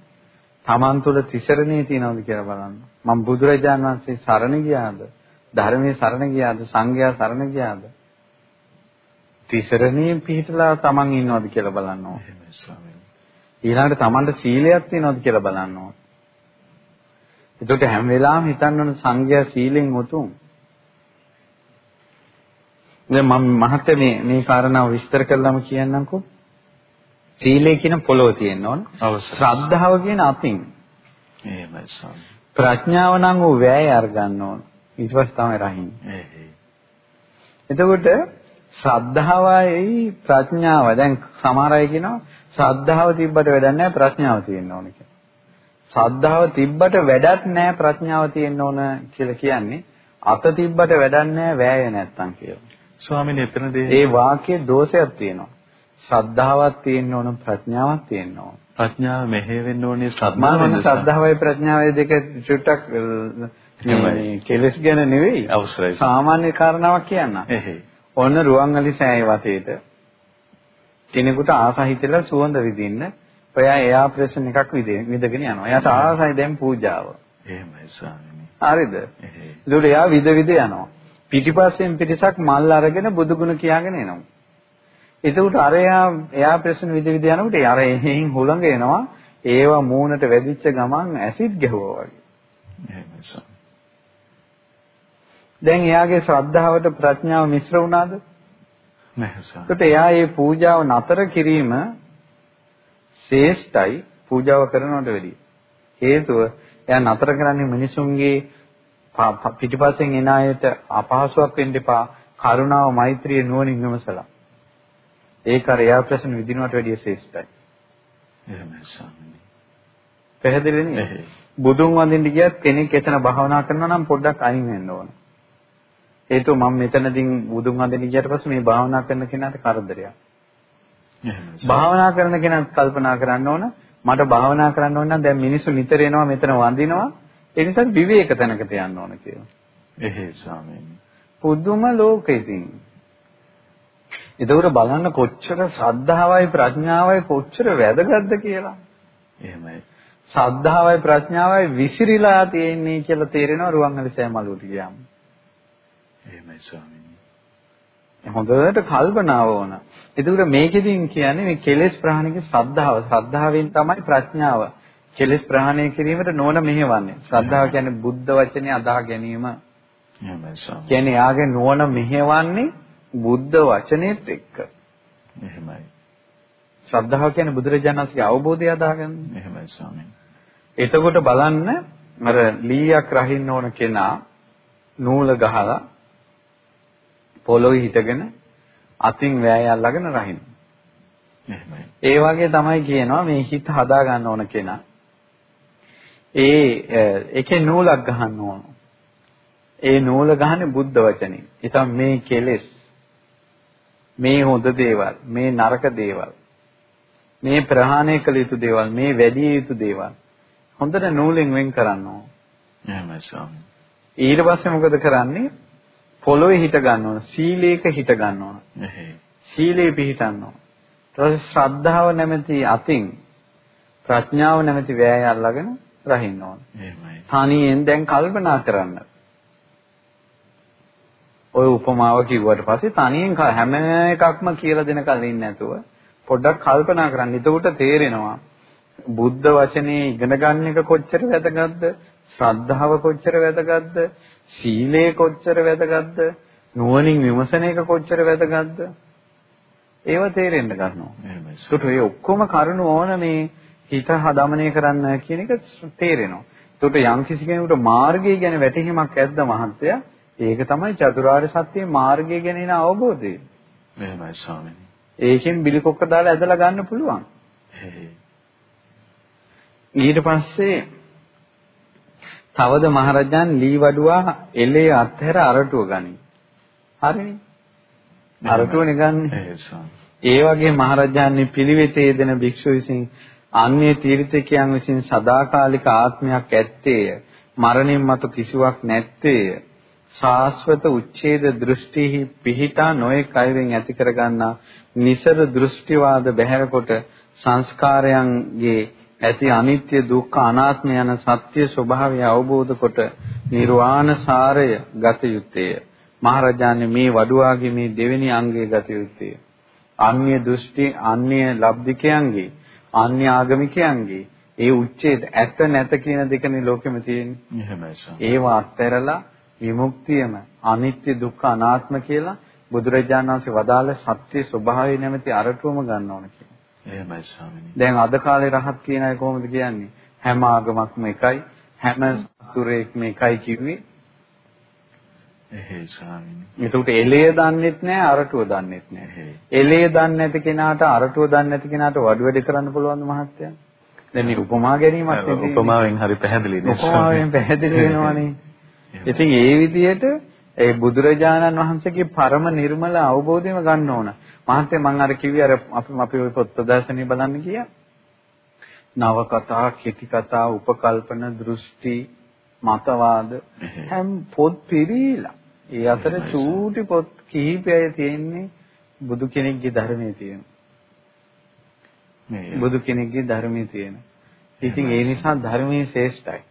Taman තුල තිසරණේ තියනවද කියලා බලන්න. මං බුදුරජාන් වහන්සේ සරණ ගියාද? ධර්මයේ සරණ ගියාද? සංඝයා සරණ ගියාද? තිසරණේ පිහිටලා Taman ඉන්නවද කියලා බලන්න ඕනේ. ඊළඟට Tamanට සීලයක් තියෙනවද කියලා බලන්න ඕන. එතකොට හැම වෙලාවෙම හිතන්න ඕන සංඝයා සීලෙන් උතුම්. දැන් මම මහත්ය මේ මේ කාරණාව විස්තර කළාම කියන්නම්කෝ. සීලය කියන පොළොව තියෙන්න ඕන. ශ්‍රද්ධාව කියන අතින්. එහෙමයි සම්. ප්‍රඥාව නම් වූ වෑය අරගන්න ඕන. ඊට පස්සේ තමයි රහින්නේ. එතකොට ශ්‍රද්ධාවයි ප්‍රඥාව දැන් සමහර අය කියනවා ශ්‍රද්ධාව තිබ්බට වැඩක් නැහැ ප්‍රඥාව තියෙන්න ඕන කියලා. ශ්‍රද්ධාව තිබ්බට වැඩක් නැහැ ප්‍රඥාව තියෙන්න ඕන කියලා කියන්නේ අත තිබ්බට වැඩක් නැහැ වෑය නැත්තම් කියලා. ස්වාමීන් එතනදී ඒ වාක්‍යයේ දෝෂයක් තියෙනවා. ශ්‍රද්ධාවක් තියෙන්න ඕන ප්‍රඥාවක් තියෙන්න ඕන. ප්‍රඥාව මෙහෙ වෙන්න ඕනේ ශ්‍රද්ධාවයි ශ්‍රද්ධාවයි ප්‍රඥාවයි දෙක චුට්ටක් කෙලස් ගැන නෙවෙයි. අවසරයි. සාමාන්‍ය කාරණාවක් කියන්න. එහේ. ඔන්න රුවන්වැලි සෑය වටේට කෙනෙකුට ආසහිතලා සුවඳ විදින්න ඔයා එයා ප්‍රෙෂන් එකක් විදගෙන යනවා. එයාට ආසයි දැන් පූජාව. එහෙමයි ස්වාමීනි. හරිද? ඒකට එයා විද විද යනවා. පිටිපස්සෙන් පිටසක් මල් අරගෙන බුදුගුණ කියාගෙන එනවා. එතකොට අර එයා එයා ප්‍රශ්න විද විද යනකොට අර එහෙන් හුළඟ එනවා. ඒවා මූණට වැදිච්ච ගමන් ඇසිඩ් ගැහුවා වගේ. එහෙමයි ස්වාමී. දැන් එයාගේ ශ්‍රද්ධාවට ප්‍රඥාව මිශ්‍ර වුණාද? නැහැ ස්වාමී. ඒකට එයා මේ පූජාව නතර කිරීම ශ්‍රේෂ්ඨයි පූජාව කරනවට වැඩිය. හේතුව එයා නතර කරන්නේ මිනිසුන්ගේ පිටිපස්සෙන් එන අයට අපහසුයක් වෙන්න එපා. කරුණාව මෛත්‍රිය නුවණින් විමසලා. ඒක අර එයා ප්‍රශ්න විදිනවට වැඩිය ශ්‍රේෂ්ඨයි. එහෙමයි ස්වාමීනි. පැහැදිලි නේද? බුදුන් වඳින්න ගියත් කෙනෙක් එතන භාවනා කරනවා නම් පොඩ්ඩක් අයින් වෙන්න ඕන. හේතුව මම මෙතනදී බුදුන් වඳින්න ගියට පස්සේ මේ භාවනා කරන කෙනාට කරදරයක්. භාවනා කරන කෙනාත් කල්පනා කරන්න ඕන මට භාවනා කරන්න ඕන නම් දැන් මිනිස්සු නිතර එනවා මෙතන වඳිනවා ඒ නිසා විවේක තැනකට යන්න ඕන කියලා. එහේ ස්වාමීනි. පුදුම ලෝකෙකින්. ඒකවල බලන්න කොච්චර ශ්‍රද්ධාවයි ප්‍රඥාවයි කොච්චර වැදගත්ද කියලා. එහෙමයි. ශ්‍රද්ධාවයි ප්‍රඥාවයි විසිරීලා තියෙන්නේ කියලා තේරෙනවා රුවන්වැලි සෑමලුවට ගියාම. එහෙමයි ස්වාමීනි. හොඳට කල්පනාව ඕන. ඒකට මේකෙදින් කියන්නේ මේ කෙලෙස් ප්‍රහාණයගේ ශ්‍රද්ධාව. ශ්‍රද්ධාවෙන් තමයි ප්‍රඥාව. කෙලෙස් ප්‍රහාණය කිරීමට නෝන මෙහෙවන්නේ. ශ්‍රද්ධාව කියන්නේ බුද්ධ වචනේ අදාහ ගැනීම. එහෙමයි ස්වාමී. කියන්නේ යාගේ නෝන මෙහෙවන්නේ බුද්ධ වචනේත් එක්ක. එහෙමයි. ශ්‍රද්ධාව කියන්නේ බුදුරජාණන්සේගේ අවබෝධය අදාහගන්න. එහෙමයි ස්වාමීන්. එතකොට බලන්න අර ලීයක් රහින්න ඕන කෙනා නූල ගහලා පොළොවේ හිටගෙන අතින් වෑය අල්ලගෙන රහින්න. ඒ වගේ තමයි කියනවා මේ හිත හදා ගන්න ඕන කෙනා. ඒ එකේ නූලක් ගහන්න ඕන. ඒ නූල ගහන්නේ බුද්ධ වචනේ. ඉතින් මේ කෙලෙස් මේ හොඳ දේවල්, මේ නරක දේවල්, මේ ප්‍රහාණය කළ යුතු දේවල්, මේ වැඩි යුතු දේවල් හොඳට නූලෙන් වෙන් කරන්න ඕන. එහෙමයි ස්වාමී. ඊට පස්සේ මොකද කරන්නේ? පොළොවේ හිට ගන්න ඕන. සීලේක හිට ගන්න ඕන. සීලේ පිහිටන්න ඕන. ඊට ශ්‍රද්ධාව නැමැති අතින් ප්‍රඥාව නැමැති වෑය අල්ලගෙන රහින්න ඕන. එහෙමයි. තනියෙන් දැන් කල්පනා කරන්න. ওই උපමාව කිව්වට පස්සේ තනියෙන් හැම එකක්ම කියලා දෙන කලින් නැතුව පොඩ්ඩක් කල්පනා කරන්න. එතකොට තේරෙනවා බුද්ධ වචනේ ඉගෙන ගන්න එක කොච්චර වැදගත්ද? ශ්‍රද්ධාව කොච්චර වැදගත්ද? සීලය කොච්චර වැදගත්ද? නුවණින් විමසන එක කොච්චර වැදගත්ද? ඒව තේරෙන්න ගන්නවා. එහෙමයි. ඒකට මේ ඔක්කොම කරුණු ඕන මේ හිත හදමනය කරන්න කියන එක තේරෙනවා. ඒකට යම් කිසි කෙනෙකුට මාර්ගය ගැන වැටහීමක් ඇද්ද මහත්තයා? ඒක තමයි චතුරාර්ය සත්‍යයේ මාර්ගය ගැන එන අවබෝධය. එහෙමයි ස්වාමීනි. ඒකෙන් බිලිකොක්ක දාලා ඇදලා ගන්න පුළුවන්. ඊට පස්සේ තවද මහරජාන් ලී වඩුවා එලේ අත්හැර අරටුව ගනි. හරිනේ. එහේ ස්වාමී. ඒ වගේ මහරජාන්නේ පිළිවෙතේ දෙන භික්ෂු විසින් අන්‍ය තීර්ථකයන් විසින් සදාකාලික ආත්මයක් ඇත්තේය. මරණින් මතු කිසිවක් නැත්තේය. ශාස්වත උච්ඡේද දෘෂ්ටිහි පිහිටා නොයෙක් අයවෙන් ඇති කරගන්නා નિසර දෘෂ්ටිවාද බැහැරකොට සංස්කාරයන්ගේ ඇති අනිත්‍ය දුක්ඛ අනාත්ම යන සත්‍ය ස්වභාවය අවබෝධ කොට නිර්වාණ සාරය ගත යුත්තේය. මහරජාණන් මේ වඩුවාගේ මේ දෙවෙනි අංගය ගත යුත්තේය. අන්‍ය දෘෂ්ටි අන්‍ය ලබ්ධිකයන්ගේ අන්‍ය ආගමිකයන්ගේ ඒ උච්ඡේද ඇත්ත නැත කියන දෙකනේ ලෝකෙම තියෙන්නේ. එහෙමයි සර්. ඒව අත්හැරලා විමුක්තියම අනිත්‍ය දුක්ඛ අනාත්ම කියලා බුදුරජාණන් වහන්සේ වදාළ සත්‍ය ස්වභාවය නැමැති අරටුවම ගන්න ඕන කියලා. එහෙමයි ස්වාමීනි. දැන් අද කාලේ රහත් කියන අය කොහොමද කියන්නේ? හැම ආගමක්ම එකයි, හැම සතුරේක්ම එකයි කිව්වේ. එහෙයි ස්වාමීනි. ඒකට එළය දන්නෙත් නැහැ, අරටුව දන්නෙත් නැහැ. එළය දන්නේ නැති කෙනාට අරටුව දන්නේ නැති කෙනාට වඩු වැඩ කරන්න පුළුවන්ද මහත්තයා? දැන් මේ උපමා ගැනීමක් නෙවෙයි. උපමාවෙන් හරි පැහැදිලි නේද? උපමාවෙන් පැහැදිලි වෙනවනේ. ඉතින් ඒ විදිහට ඒ බුදුරජාණන් වහන්සේගේ පරම නිර්මල අවබෝධයම ගන්න ඕන. මහත්තයා මම අර කිව්වේ අර අපි අපි ওই පොත් ප්‍රදර්ශනය බලන්න ගියා. නව කතා, කෙටි කතා, උපකල්පන, දෘෂ්ටි මතවාද හැම පොත් පිරීලා. ඒ අතර චූටි පොත් කිහිපයයි තියෙන්නේ බුදු කෙනෙක්ගේ ධර්මයේ තියෙන. බුදු කෙනෙක්ගේ ධර්මයේ තියෙන. ඉතින් ඒ නිසා ධර්මයේ ශ්‍රේෂ්ඨයි.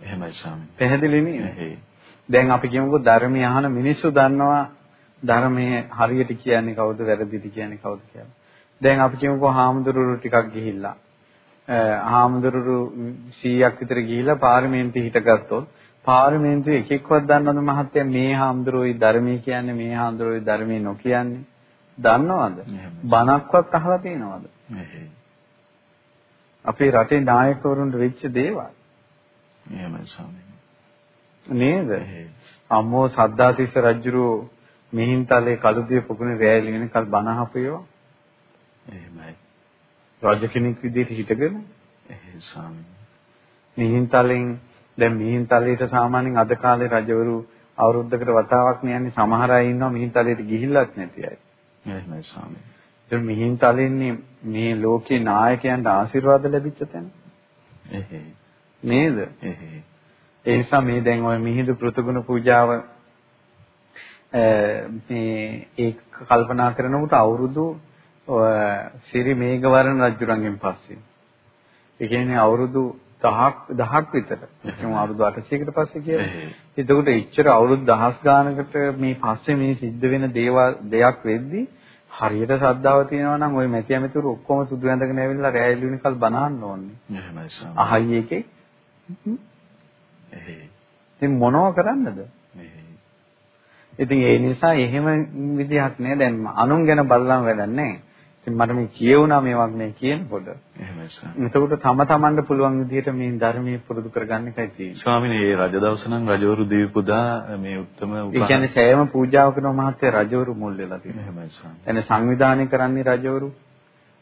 එහෙමයි ස්වාමී. පැහැදිලි නේද? දැන් අපි කියමුකෝ ධර්මය අහන මිනිස්සු දන්නවා ධර්මයේ හරියට කියන්නේ කවුද වැරදිද කියන්නේ කවුද කියලා. දැන් අපි කියමුකෝ හාමුදුරුවෝ ටිකක් ගිහිල්ලා. හාමුදුරුවෝ 100ක් විතර ගිහිල්ලා පාර්ලිමේන්තුවේ හිටගත්තොත් පාර්ලිමේන්තුවේ එක එක්කවත් දන්නවද මහත්තයා මේ හාමුදුරුවෝයි ධර්මයේ කියන්නේ මේ හාමුදුරුවෝයි ධර්මයේ නොකියන්නේ? දන්නවද? බණක්වත් අහලා තියෙනවද? අපේ රටේ නායකවරුන්ට වෙච්ච දේවල්. එහෙමයි ස්වාමීනි නේද? අම්මෝ සද්දාතිස්ස රජුරෝ මිහින්තලේ කළුදිය පොකුණේ රැයලි වෙනකල් බණ අහපේවා. එහෙමයි. රජ කෙනෙක් විදිහට හිටගෙන එහෙයි ස්වාමීනි. මිහින්තලෙන් දැන් මිහින්තලේට සාමාන්‍යයෙන් අද කාලේ රජවරු අවුරුද්දකට වතාවක් යන්නේ සමහර අය ඉන්නවා මිහින්තලේට ගිහිල්ලත් නැති අය. එහෙමයි ස්වාමීනි. ඉතින් මිහින්තලෙන්නේ මේ ලෝකේ නායකයන්ට ආශිර්වාද ලැබිච්ච තැන. එහෙයි. නේද? එහෙයි. ඒ නිසා මේ දැන් ওই මිහිඳු පෘතුගුණ පූජාව මේ ඒ කල්පනා කරනකොට අවුරුදු සිරි මේඝවරණ රජුරන්ගෙන් පස්සේ. ඒ කියන්නේ අවුරුදු 10ක් 10ක් විතර. ඒකම අවුරුදු 800කට පස්සේ කියලා. එතකොට එච්චර අවුරුදු දහස් ගානකට මේ පස්සේ මේ සිද්ධ වෙන දේවල් දෙයක් වෙද්දි හරියට ශ්‍රද්ධාව තියෙනවා නම් ওই මැටි ඇමතුරු ඔක්කොම සුදු ඇඳගෙන ඇවිල්ලා රැය එළුණිකල් බනහන්න ඕනේ. එහෙමයි සාම. අහයි එකේ ඉතින් මොනව කරන්නද? ඉතින් ඒ නිසා එහෙම විදිහක් නෑ දැන් අනුන් ගැන බලලම වැඩක් නෑ. ඉතින් මට මේ කියවුණා මේවක් මේ කියනකොට. එහෙමයි සර්. එතකොට තම තමන්ට පුළුවන් විදිහට මේ ධර්මයේ පුරුදු කරගන්න එකයි තියෙන්නේ. ස්වාමීනි මේ රජ දවස නම් රජවරු දිවි පුදා මේ උත්තම උපහාර. ඒ කියන්නේ සෑම පූජාවකම මහත්ය රජවරු මුල් වෙලා තියෙනවා. එහෙමයි සර්. එනේ සංවිධානය කරන්නේ රජවරු.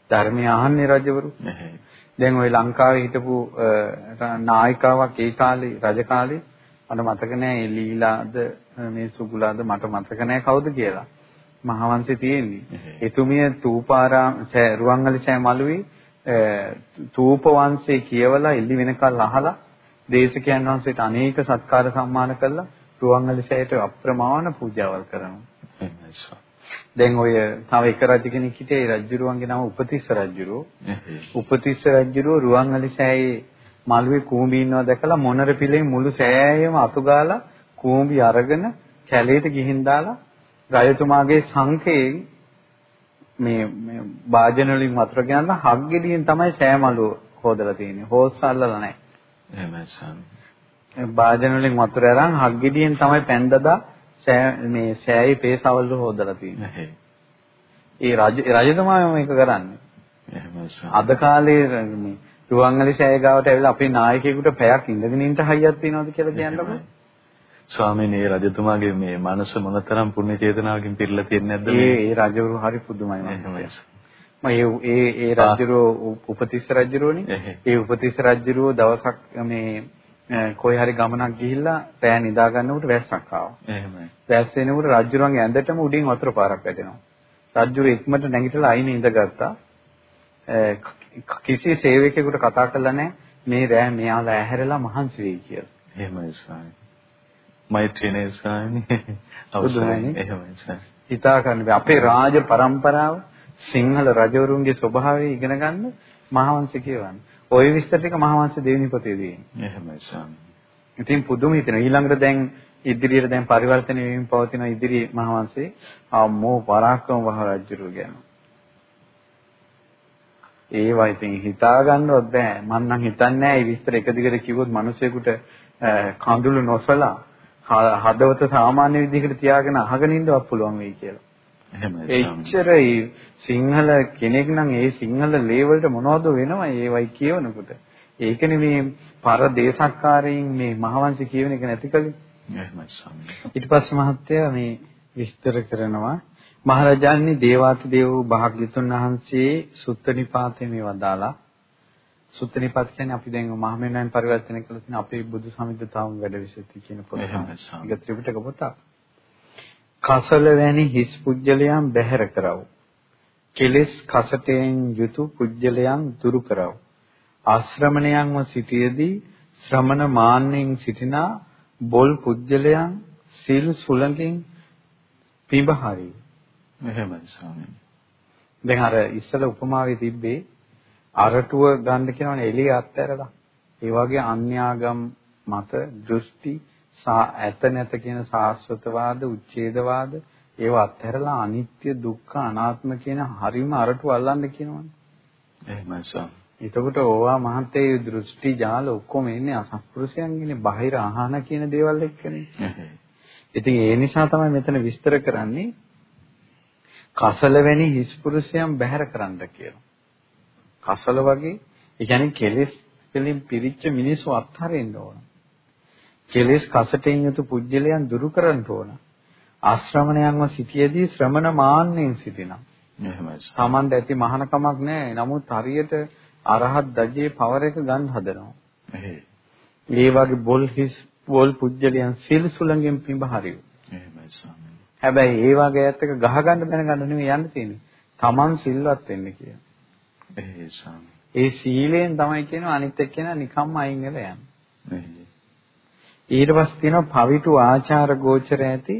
ධර්මය අහන්නේ රජවරු. එහෙයි. දැන් ওই ලංකාවේ හිටපු නායිකාවක් ඒ කාලේ රජ කාලේ මට මතක නෑ ඒ ලීලාද මේ සුගුලාද මට මතක නෑ කවුද කියලා. මහවංශේ තියෙන්නේ. එතුමිය තූපාරාම රුවන්වැලි සෑ මළුවේ තූප වංශේ කියවලා එළි වෙනකල් අහලා දේශකයන් වහන්සේට අනේක සත්කාර සම්මාන කළා රුවන්වැලි සෑයට අප්‍රමාණ පූජාවල් කරනවා. දැන් ඔය තව එක රජ කෙනෙක් හිටියේ රජුරුවන්ගේ නම උපතිස්ස රජුරෝ. උපතිස්ස රජුරෝ රුවන්වැලි සෑයේ මළුවේ කූඹි ඉන්නවා දැකලා මොනර පිළෙන් මුළු සෑයම අතු ගාලා කූඹි අරගෙන කැලේට ගිහින් දාලා රජතුමාගේ සංකේයෙන් මේ මේ වාජන වලින් වතුර ගෙනල්ලා හග්ගෙඩියෙන් තමයි සෑ මළුව හොදලා තියෙන්නේ. හොස් අල්ලලා නැහැ. එහෙමයි සාමි. වාජන වලින් වතුර අරන් හග්ගෙඩියෙන් තමයි පැන්දදා මේ සෑයේ පේසවල හොදලා තියෙන්නේ. ඒ රජ රජතුමා මේක කරන්නේ. එහෙමයි අද කාලේ මේ රුවන්වැලි සෑය ගාවට ඇවිල්ලා අපේ නායකයෙකුට පැයක් ඉඳගෙන ඉන්න හයියක් තියනවද කියලා කියන්නකෝ. ස්වාමීන් මේ රජතුමාගේ මේ මනස මොනතරම් පුණ්‍ය චේතනාවකින් පිරලා තියෙන්නේ නැද්ද මේ? ඒ රජවරු හරි පුදුමයි මම ඒ ඒ ඒ රජුරෝ උපතිස්ස රජුරෝනේ ඒ උපතිස්ස රජුරෝ දවසක් මේ කොයි හරි ගමනක් ගිහිල්ලා පෑ නිදා ගන්නකොට වැස්සක් ආවා. එහෙමයි. වැස්ස එනකොට රජුරන්ගේ ඇඳටම උඩින් වතුර පාරක් වැටෙනවා. රජුර ඉක්මනට නැගිටලා අයිනේ ඉඳගත්තා. කිසි සේවකයෙකුට කතා කළා නැහැ මේ රෑ මෙයාලා ඇහැරලා මහන්සි වෙයි කියලා. එහෙමයි ස්වාමී. මෛත්‍රියනේ ස්වාමී. අවසරයි. එහෙමයි ස්වාමී. හිතා ගන්න අපේ රාජ પરම්පරාව සිංහල රජවරුන්ගේ ස්වභාවය ඉගෙන ගන්න මහවංශ කියවන්නේ. ওই විස්තර ටික මහවංශ දෙවෙනි පොතේ තියෙනවා. එහෙමයි ස්වාමී. ඉතින් පුදුම හිතෙනවා. ඊළඟට දැන් ඉදිරියට දැන් පරිවර්තන වෙමින් පවතින ඉදිරි මහවංශේ අම්මෝ පරාක්‍රම වහ රජුරු ගැන. ඒවා ඉතින් හිතා ගන්නවත් බෑ. මම නම් හිතන්නේ නෑ මේ විස්තර එක දිගට කිව්වොත් මිනිසෙකුට කඳුළු නොසලා හදවත සාමාන්‍ය විදිහකට තියාගෙන අහගෙන ඉන්නවත් පුළුවන් වෙයි කියලා. එච්චරයි සිංහල කෙනෙක් නම් ඒ සිංහල ලේවලට මොනවද වෙනවයි ඒවයි කියවනකොට. ඒකනේ මේ පර දේශක්කාරයින් මේ මහවංශ කියවෙන එක නැතිකලේ. එහෙමයි ස්වාමී. ඊට පස්සේ මහත්තයා මේ විස්තර කරනවා මහරජාණන් දේවාති දේව භාග්‍යතුන් වහන්සේ සුත්ත නිපාතේ මේ වදාලා සුත්ත නිපාත කියන්නේ අපි දැන් මහමෙන්යන් පරිවර්තනය කළ තියෙන අපේ බුදු සමිද්ධතාවම වැඩ විසෙති කියන පොත. ඒක ත්‍රිපිටක පොත. කසල වැනි හිස් පුජ්‍යලයන් බැහැර කරව. කෙලෙස් කසටෙන් යුතු පුජ්‍යලයන් දුරු කරව. ආශ්‍රමණයන්ව සිටියේදී ශ්‍රමණ මාන්නෙන් සිටිනා බොල් පුජ්‍යලයන් සිල් සුලඟින් පිබහරි. එහෙමයි ස්වාමීනි. දැන් අර ඉස්සල උපමාවේ තිබ්බේ අරටුව ගන්න කියනවනේ එළිය අත්හැරලා. ඒ වගේ අන්‍යාගම් මත දෘෂ්ටි ඇත නැත කියන සාස්වතවාද උච්ඡේදවාද ඒව අත්හැරලා අනිත්‍ය දුක්ඛ අනාත්ම කියන හරිම අරටුව අල්ලන්න කියනවනේ. එහෙමයි ස්වාමී. එතකොට ඕවා මහත්තයේ දෘෂ්ටි ජාල ඔක්කොම එන්නේ අසත්පුරුෂයන්ගේනේ බාහිර ආහන කියන දේවල් එක්කනේ. ඉතින් ඒ නිසා තමයි මෙතන විස්තර කරන්නේ කසල වැනි හිස්පුරුෂයන් බැහැර කරන්න කියලා. කසල වගේ ඒ කියන්නේ කෙලෙස් වලින් පිරිච්ච මිනිස්සු අත්හරින්න ඕන. කෙලෙස් කසටෙන් යුතු පුජ්‍යලයන් දුරු කරන්න ඕන. ආශ්‍රමණයන්ව සිටියේදී ශ්‍රමණ මාන්නෙන් සිටිනවා. එහෙමයි. Tamand ඇති මහානකමක් නැහැ. නමුත් හරියට අරහත් දජේ පවර එක ගන්න හදනවා. එහෙයි. ඒ වගේ බොල් හිස් බොල් පුජ්‍යලියන් සිල් සුලංගෙන් පිඹ හරියු. එහෙමයි ස්වාමීනි. හැබැයි ඒ වගේ ඇත්ත එක ගහ ගන්න දැනගන්න නෙමෙයි යන්න තියෙන්නේ. Taman සිල්වත් වෙන්න කියන. එහෙයි ස්වාමීනි. ඒ සීලයෙන් තමයි කියනවා අනිත් එක්කෙනා නිකම්ම අයින් වෙලා යන්නේ. එහෙයි. ඊට පස්සේ තියෙනවා පවිතු ආචාර ගෝචර ඇති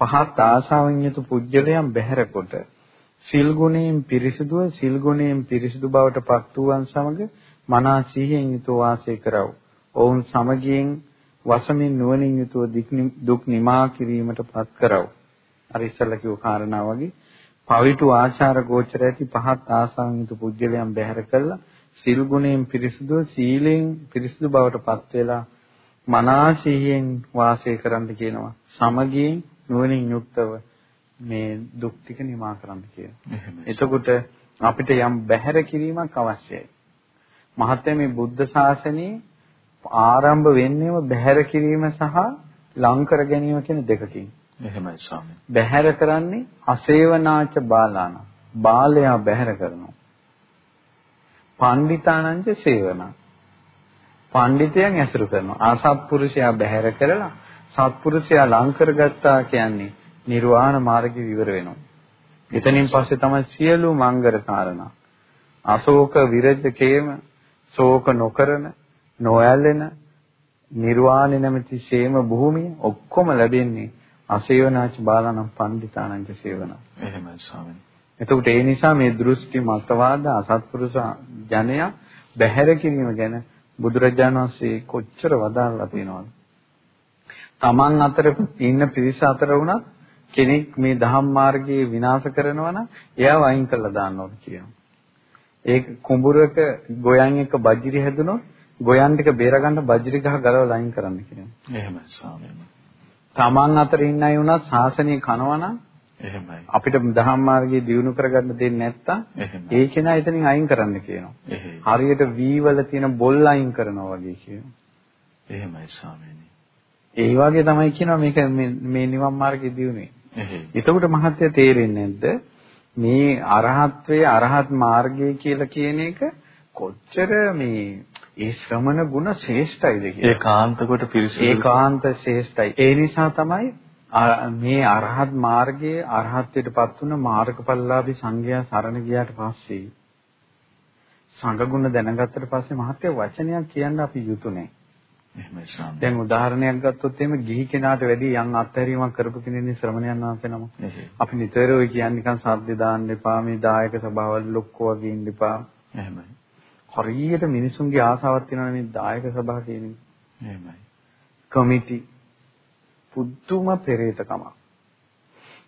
පහත් ආශාවෙන් යුතු පුජ්‍යලයන් බැහැර කොට සිල් ගුණයෙන් පිරිසිදුව සිල් ගුණයෙන් පිරිසිදු බවට පත් වූවන් සමග මනා සිහියෙන් යුතුව වාසය කරව. ඔවුන් සමගියෙන් වසමින් නුවණින් යුතුව දුක් නිමා කිරීමට පත් කරව. අර ඉස්සල්ලා කිව්ව කාරණා වගේ පවිතු ආචාර ගෝචර ඇති පහත් ආසාවෙන් යුතු පුජ්‍යලයන් බැහැර කළා සිල් ගුණයෙන් පිරිසිදුව සීලෙන් පිරිසිදු බවට පත් වෙලා මනා සිහියෙන් වාසය කරන්න කියනවා. සමගියෙන් නුවණින් යුක්තව මේ දුක් ටික නිමා කරන්න කියලා. එතකොට අපිට යම් බැහැර කිරීමක් අවශ්‍යයි. මහත්මයා මේ බුද්ධ ශාසනයේ ආරම්භ වෙන්නේම බැහැර කිරීම සහ ලං කර ගැනීම කියන දෙකකින්. එහෙමයි ස්වාමී. බැහැර කරන්නේ අසේවනාච බාලාන. බාලයා බැහැර කරනවා. පණ්ඩිතානංච සේවනා. පණ්ඩිතයන් ඇසුරු කරනවා. ආසත්පුරුෂයා බැහැර කරලා සත්පුරුෂයා ලං කරගත්තා කියන්නේ නිර්වාණ මාර්ගය විවර වෙනවා. එතනින් පස්සේ තමයි සියලු මංගල කාරණා. අශෝක විරජකේම ශෝක නොකරන නොඇලෙන නිර්වාණය නැමැති ෂේම භූමිය ඔක්කොම ලැබෙන්නේ අසේවනාච බාලනම් පණ්ඩිතානංච සේවන. එහෙමයි ස්වාමීනි. එතකොට ඒ නිසා මේ දෘෂ්ටි මතවාද අසත්පුරුෂ ජනයා බැහැර කිරීම ගැන බුදුරජාණන් වහන්සේ කොච්චර වදාළලා තියෙනවද? Taman අතර ඉන්න පිරිස අතර වුණත් කෙනෙක් මේ ධම්ම මාර්ගයේ විනාශ කරනවා නම් එයාව අයින් කරලා දාන්න ඕන කියනවා. ඒක කුඹුරක ගොයන් එක බජිරි හැදුනොත් ගොයන් ටික බේරගන්න බජිරි ගහ ගලවලා අයින් කරන්න කියනවා. එහෙමයි ස්වාමීනි. Taman අතර ඉන්න අය වුණත් ශාසනය කනවා නම් එහෙමයි. අපිට ධම්ම මාර්ගයේ දියුණු කරගන්න දෙන්නේ නැත්තම් ඒ කෙනා එතනින් අයින් කරන්න කියනවා. හරියට වී වල තියෙන බොල් අයින් කරනවා වගේ කියනවා. එහෙමයි ස්වාමීනි. ඒ වගේ තමයි කියනවා මේක මේ නිවන් මාර්ගයේ දියුණුවේ. එතකොට මහත්ය තේරෙන්නේ නැද්ද? මේ අරහත්වයේ අරහත් මාර්ගය කියලා කියන එක කොච්චර මේ ඒ ශ්‍රමණ ගුණ ශ්‍රේෂ්ඨයිද කියලා. ඒකාන්ත කොට පිරිසිදු. ඒකාන්ත ශ්‍රේෂ්ඨයි. ඒ නිසා තමයි මේ අරහත් මාර්ගයේ අරහත්ත්වයටපත් වුණ මාර්ගඵලලාභී සංඝයා සරණ ගියාට පස්සේ සංඝ ගුණ දැනගත්තට පස්සේ මහත්ය වචනයක් කියන්න අපි යුතු නැහැ. එහෙමයි ස්වාමී. දැන් උදාහරණයක් ගත්තොත් එහෙම ගිහි කෙනාට වැඩි යම් අත්හැරීමක් කරපු කෙනෙක්නේ ශ්‍රමණයන් වහන්සේ නම. අපි නිතර ඔය කියන්නේ නිකන් සද්ද දාන්න එපා මේ දායක සභාවල් ලොක්කෝ වගේ ඉන්න එපා. එහෙමයි. හරියට මිනිසුන්ගේ ආසාවක් තියෙනවා මේ දායක සභාව කියන්නේ. එහෙමයි. කමිටි පුදුම පෙරේතකම.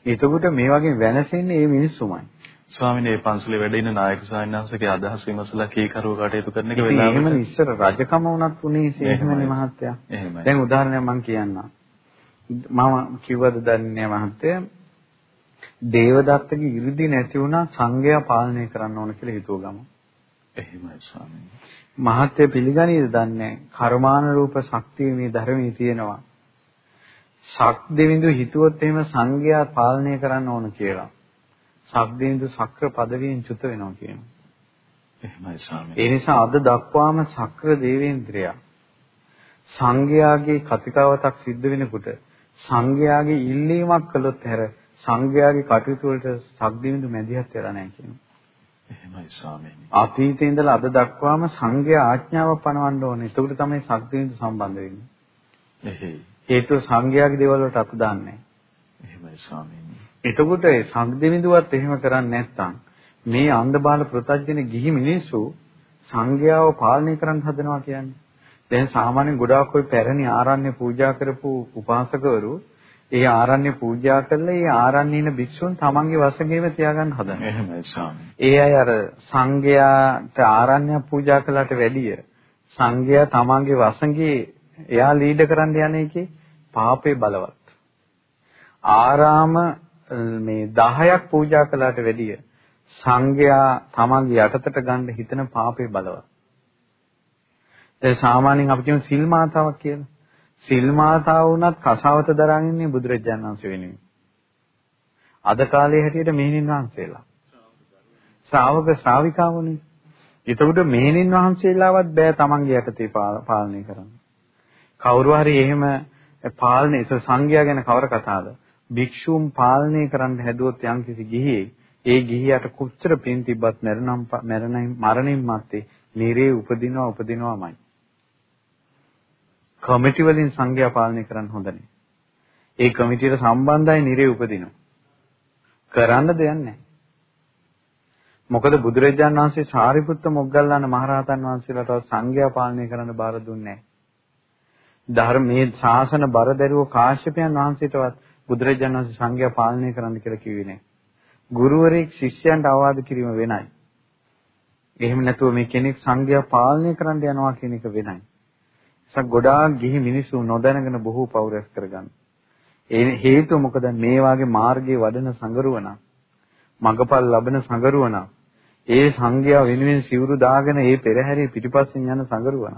එතකොට මේ වගේ වෙනසෙන්නේ මේ මිනිස්සුමයි. ස්වාමීන් වහන්සේ පන්සලේ වැඩ ඉන්න නායක ස්වාමීන්වහන්සේගේ අදහස් විමසලා කීකරුව කටයුතු කරන එක වෙලාවට එහෙම ඉස්සර රජකම වුණත් උනේ එහෙමනේ මහත්තයා. එහෙමයි. දැන් උදාහරණයක් මම කියන්නම්. මම කිව්වද දන්නේ මහත්තයා දේවදත්තගේ 이르දි නැති වුණා සංඝයා පාලනය කරන්න ඕන කියලා හිතුව ගම. එහෙමයි ස්වාමීන්. මහත්ය පිළිගනීද දන්නේ කර්මානුරූප ශක්තිය මේ ධර්මයේ තියෙනවා. ශක් දෙවිඳු හිතුවොත් එහෙම සංඝයා පාලනය කරන්න ඕන කියලා. සබ්දේන්දු සක්‍ර පදවියෙන් චුත වෙනවා කියනවා. එහෙමයි ස්වාමී. ඒ නිසා අද දක්වාම සක්‍ර දේවේන්ද්‍රය සංඝයාගේ කතිකාවතක් සිද්ධ වෙනකොට සංඝයාගේ ඉල්ලීමක් කළොත් හැර සංඝයාගේ කටයුතු වලට සබ්දේන්දු මැදිහත් වෙලා නැහැ කියනවා. එහෙමයි ස්වාමීනි. අතීතේ ඉඳලා අද දක්වාම සංඝයා ආඥාව පනවන්න ඕනේ. ඒකට තමයි ශක්තියින්ද සම්බන්ධ වෙන්නේ. එහෙයි. හේතුව සංඝයාගේ දේවල් වලට අත දාන්නේ එහෙමයි ස්වාමීනි. එතකොට ඒ සංඝදෙවිඳුවත් එහෙම කරන්නේ නැත්නම් මේ අන්ධබාල ප්‍රත්‍යජන ගිහි මිනිස්සු සංඝයාව පාලනය කරන්න හදනවා කියන්නේ. දැන් සාමාන්‍යයෙන් ගොඩාක් ඔය පැරණි ආරණ්‍ය පූජා කරපු උපාසකවරු ඒ ආරණ්‍ය පූජා කළා ඒ ආරණ්‍ය ඉන භික්ෂුන් තමන්ගේ වශයෙන්ම තියාගන්න හදනවා. එහෙමයි ස්වාමී. ඒ අය අර සංඝයාට ආරණ්‍ය පූජා කළාට වැඩිය සංඝයා තමන්ගේ වශයෙන් එයා ලීඩ කරන්න යන එකේ පාපේ බලවත්. ආරාම මේ 10ක් පූජා කළාට වැඩිය සංඝයා තමන්ගේ යටතට ගන්න හිතන පාපේ බලවත්. දැන් සාමාන්‍යයෙන් අපි කියමු සිල් මාතාවක් කියලා. සිල් මාතාව වුණත් කසාවත දරන් ඉන්නේ බුදුරජාණන් වහන්සේ වෙනුවෙන්. අද කාලේ හැටියට මෙහෙණින් වහන්සේලා. ශ්‍රාවක ශ්‍රාවිකාවනේ. එතකොට මෙහෙණින් වහන්සේලාවත් බෑ තමන්ගේ යටතේ පාලනය කරන්න. කවුරු හරි එහෙම පාලනය සංඝයා ගැන කවර කතාවද? භික්ෂුන් පාලනය කරන්න හැදුවොත් යම්කිසි ගිහියෙක් ඒ ගිහියට කොච්චර පින් තිබ්බත් මරණම් මරණින් මරණින් මත්තේ නිරේ උපදිනවා උපදිනවාමයි. කමිටි වලින් සංඝයා පාලනය කරන්න හොඳ නැහැ. ඒ කමිටියට සම්බන්ධයි නිරේ උපදිනවා. කරන්න දෙයක් නැහැ. මොකද බුදුරජාණන් වහන්සේ සාරිපුත්ත මොග්ගල්ලාන මහරහතන් වහන්සේලාට සංඝයා පාලනය කරන්න බාර දුන්නේ නැහැ. ධර්මයේ ශාසන බර දැරුව කාශ්‍යපයන් වහන්සේටවත් බුදුරජාණන් වහන්සේ සංඝයා පාලනය කරන්න කියලා කිව්වේ නැහැ. ගුරුවරයෙක් ශිෂ්‍යයන්ට අවවාද කිරීම වෙනයි. එහෙම නැතුව මේ කෙනෙක් සංඝයා පාලනය කරන්න යනවා කියන එක වෙනයි. ඒසක් ගොඩාක් ගිහි මිනිස්සු නොදැනගෙන බොහෝ පව් රැස් කරගන්න. ඒ හේතුව මොකද මේ වාගේ මාර්ගයේ වඩන සංගරුවන මගපල් ලබන සංගරුවන ඒ සංඝයා වෙනුවෙන් සිවුරු දාගෙන ඒ පෙරහැරේ පිටිපස්සෙන් යන සංගරුවන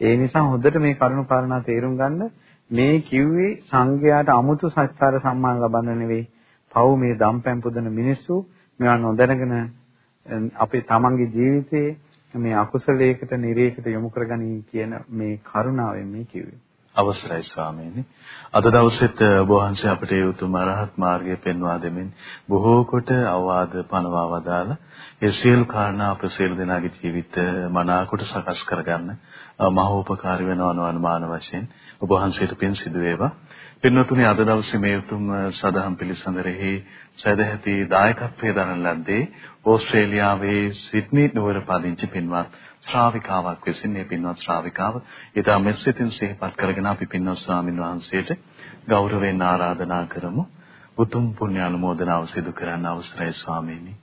ඒ නිසා හොඳට මේ කරුණු කාරණා තේරුම් ගන්න මේ කිව්වේ සංඝයාට අමුතු සත්කාර සම්මාන ලබන්න නෙවෙයි. පව් මේ දම්පැන් පුදන මිනිස්සු මේවා නොදැනගෙන අපේ තමන්ගේ ජීවිතේ මේ අකුසලයකට නිරේකට යොමු කරගනී කියන මේ කරුණාවෙන් මේ කිව්වේ. අවසරයි ස්වාමීනි. අද දවසෙත් ඔබ වහන්සේ අපට ඒ උතුම් අරහත් මාර්ගය පෙන්වා දෙමින් බොහෝ කොට අවවාද පනවා වදාලා ඒ සියලු කාරණා අප සියලු දෙනාගේ ජීවිත මනාකොට සකස් කරගන්න මහෝපකාරී වෙනවා අනුමාන වශයෙන් ඔබ වහන්සේට පින් සිදු වේවා. පින්වතුනි අද දවසේ මේ උතුම් සදහම් පිළිසඳරෙහි සදැහැති දායකත්වයේ දරන ලද්දේ ඕස්ට්‍රේලියාවේ සිඩ්නි නුවර පදිංචි පින්වත් ශ්‍රාවිකාවක් විසින් මේ පින්වත් ශ්‍රාවිකාව ඊට මෙසිතින් සිහිපත් කරගෙන අපි පින්වත් ස්වාමින් වහන්සේට ගෞරවයෙන් ආරාධනා කරමු. උතුම් පුණ්‍ය අනුමෝදනාව සිදු කරන්න අවසරයි ස්වාමීනි.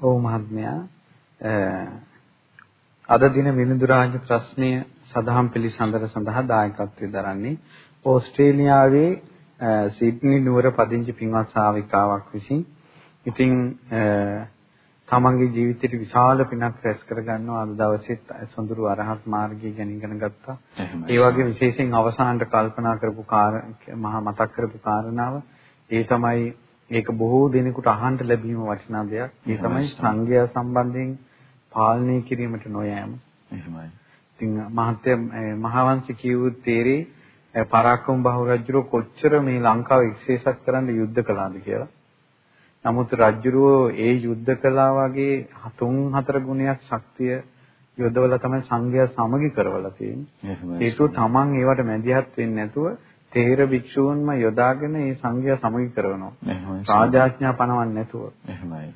ඔව් මහත්මයා අද දින විනිඳු රාජ ප්‍රශ්නය සදහම් පිළිසඳර සඳහා දායකත්වයෙන් දරන්නේ ඕස්ට්‍රේලියාවේ සිඩ්නි නුවර පදිංචි පින්වත් ශාවිකාවක් විසින්. ඉතින් තමන්ගේ ජීවිතේට විශාල පිනක් රැස් කරගන්නවා. අද දවසෙත් සොඳුරු අරහත් මාර්ගය ගැන ඉගෙන ගත්තා. ඒ වගේ විශේෂයෙන් අවසානට කල්පනා කරපු මහා මතක් කරපු කාරණාව. ඒ තමයි ඒක බොහෝ දිනෙකට අහන්න ලැබීම වටිනා දෙයක්. ඒ තමයි සංඝයා සම්බන්ධයෙන් පාලනය කිරීමට නොයෑම. එහෙමයි. ඉතින් මහත්ය මහවංශ කියවු තේරේ පරාක්‍රම බහු රජුරෝ කොච්චර මේ ලංකාව එක්සේසත් කරන්න යුද්ධ කළාද කියලා. නමුත් රජුරෝ ඒ යුද්ධ කළා වගේ තුන් හතර ගුණයක් ශක්තිය යොදවලා තමයි සංඝයා සමගි කරවලා තියෙන්නේ. ඒකෝ තමන් ඒවට මැදිහත් වෙන්නේ නැතුව තේර භික්ෂූන්ම යොදාගෙන ඒ සංඝයා සමගි කරනවා. රාජාඥා පනවන්නේ නැතුව. එහෙමයි.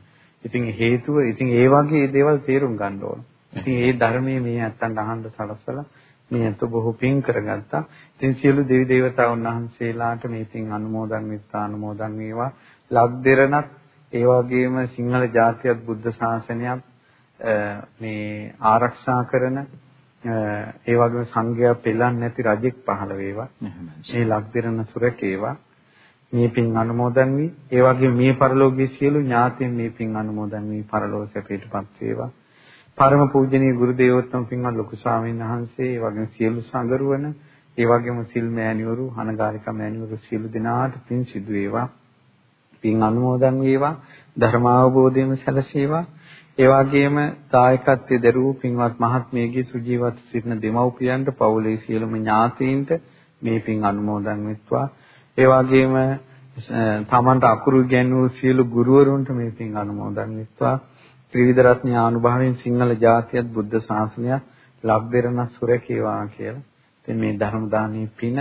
ඉතින් හේතුව ඉතින් ඒ වගේ දේවල් තේරුම් ගන්න ඕන. ඉතින් ඒ ධර්මයේ මේ නැත්තන් අහන්න සලස්සලා මේ අත බොහෝ පින් කරගත්තා. ඉතින් සියලු දෙවි දේවතාවුන් වහන්සේලාට මේ පින් අනුමෝදන් වෙත්තා අනුමෝදන් වේවා. ලක්දෙරණත් ඒ වගේම සිංහල ජාතියත් බුද්ධ ශාසනයත් මේ ආරක්ෂා කරන ඒ වගේම සංඝයා පෙළන්නේ නැති රජෙක් පහළ වේවා. මේ ලක්දෙරණ සුරකේවා. මේ පින් අනුමෝදන් වී ඒ වගේ මේ පරලෝකයේ සියලු ඥාතීන් මේ පින් අනුමෝදන් වී පරලෝක සැපයටපත් වේවා. පරම පූජනීය ගුරු දේවෝත්තම පින්වත් ලොකු ස්වාමීන් වහන්සේ ඒ වගේම සියලු සංගරුවන ඒ වගේම සිල් මෑණිවරු අනගාരിക මෑණිවරු සියලු දෙනාට පින් සිදු වේවා. පින් අනුමෝදන් වේවා. ධර්ම අවබෝධයම සැලසේවා. ඒ වගේම දායකත්වයේ දරූ පින්වත් මහත්මියගේ සුජීවත් සිටින දෙමව්පියන්ට පවුලේ සියලුම ඥාතීන්ට මේ පින් අනුමෝදන් වෙත්වා. ඒ වගේම තමන්ට අකුරු ගැන්වූ සියලු ගුරුවරුන්ට මේ පින් අනුමෝදන් වෙත්වා. ත්‍රිවිධ රත්න ආනුභාවයෙන් සිංහල ජාතියත් බුද්ධ ශාසනයත් ලබ්බෙරණ සුරකේවා කියලා. ඉතින් මේ ධර්ම දානයේ පින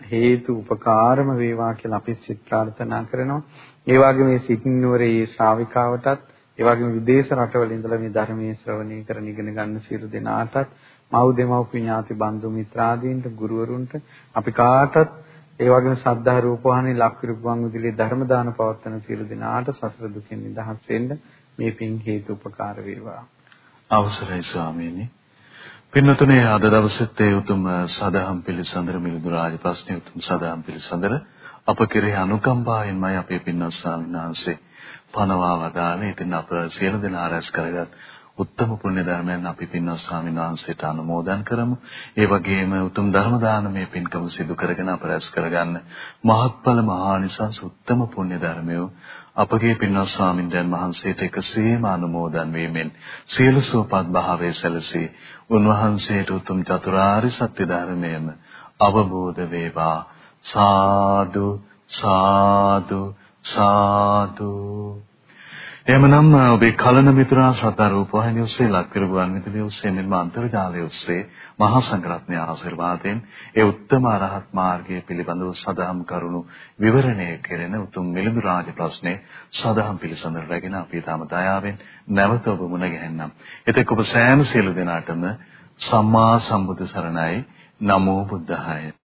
හේතු උපකාරම වේවා කියලා අපි සිත ප්‍රාර්ථනා කරනවා. ඒ වගේම මේ සිටිනුවරේ ශ්‍රාවිකාවටත් ඒ වගේම විදේශ රටවල ඉඳලා මේ ධර්මයේ ශ්‍රවණය කරන ඉගෙන ගන්න සියලු දෙනාටත් මව් දෙමව්පිය ඥාති බන්දු මිත්‍රාදීන්ට ගුරුවරුන්ට අපි කාටත් ඒ වගේම සද්ධා රූපවාහිනී ලක්විරුපුවන් උදිලේ ධර්ම දාන පවත්වන සියලු දෙනාට සසර දුකින් නිදහස් වෙන්න මේ පින් හේතු උපකාර වේවා. අවසරයි ස්වාමීනි. පින්නතුනේ අද දවසෙත් ඒ උතුම් සදහම් පිළිසඳර මිලිඳු රාජ ප්‍රශ්නේ උතුම් සදහම් පිළිසඳර අප කෙරෙහි අනුකම්පාවෙන්මයි අපේ පින්වත් ස්වාමීන් වහන්සේ පනවා වදාළේ. ඉතින් අප සියලු දෙනා රැස් කරගත් උත්තම පුණ්‍ය ධර්මයන් අපි පින්වත් ස්වාමීන් වහන්සේට අනුමෝදන් කරමු. ඒ වගේම උතුම් ධර්ම දානමය පින්කම සිදු කරගෙන අප රැස් කරගන්න මහත්ඵල මහානිසංස උත්තම පුණ්‍ය ධර්මය අපගේ පින්වත් ස්වාමීන් වහන්සේට එකසේම අනුමෝදන් වීමෙන් සියලු සුවපත් භාවයේ සැලසී උන්වහන්සේට උතුම් චතුරාර්ය සත්‍ය ධර්මයම අවබෝධ වේවා සාදු සාදු සාදු එහෙමනම් ඔබේ කලන මිතුරා ශ්‍රද්ධා රූපවාහිනිය ඔස්සේ ලක්කරු ගුවන් විදුලිය ඔස්සේ මෙන්ම අන්තර්ජාලය ඔස්සේ මහා සංඝරත්නය ආශිර්වාදයෙන් ඒ උත්තම අරහත් මාර්ගය පිළිබඳව සදහම් කරුණු විවරණය කෙරෙන උතුම් මිලිඳු රාජ ප්‍රශ්නේ සදහම් පිළිසඳර රැගෙන අපි තාම දයාවෙන් නැවත ඔබ මුණ ගැහෙන්නම්. එතෙක් ඔබ සෑම සියලු දෙනාටම සම්මා සම්බුදු සරණයි නමෝ බුද්ධාය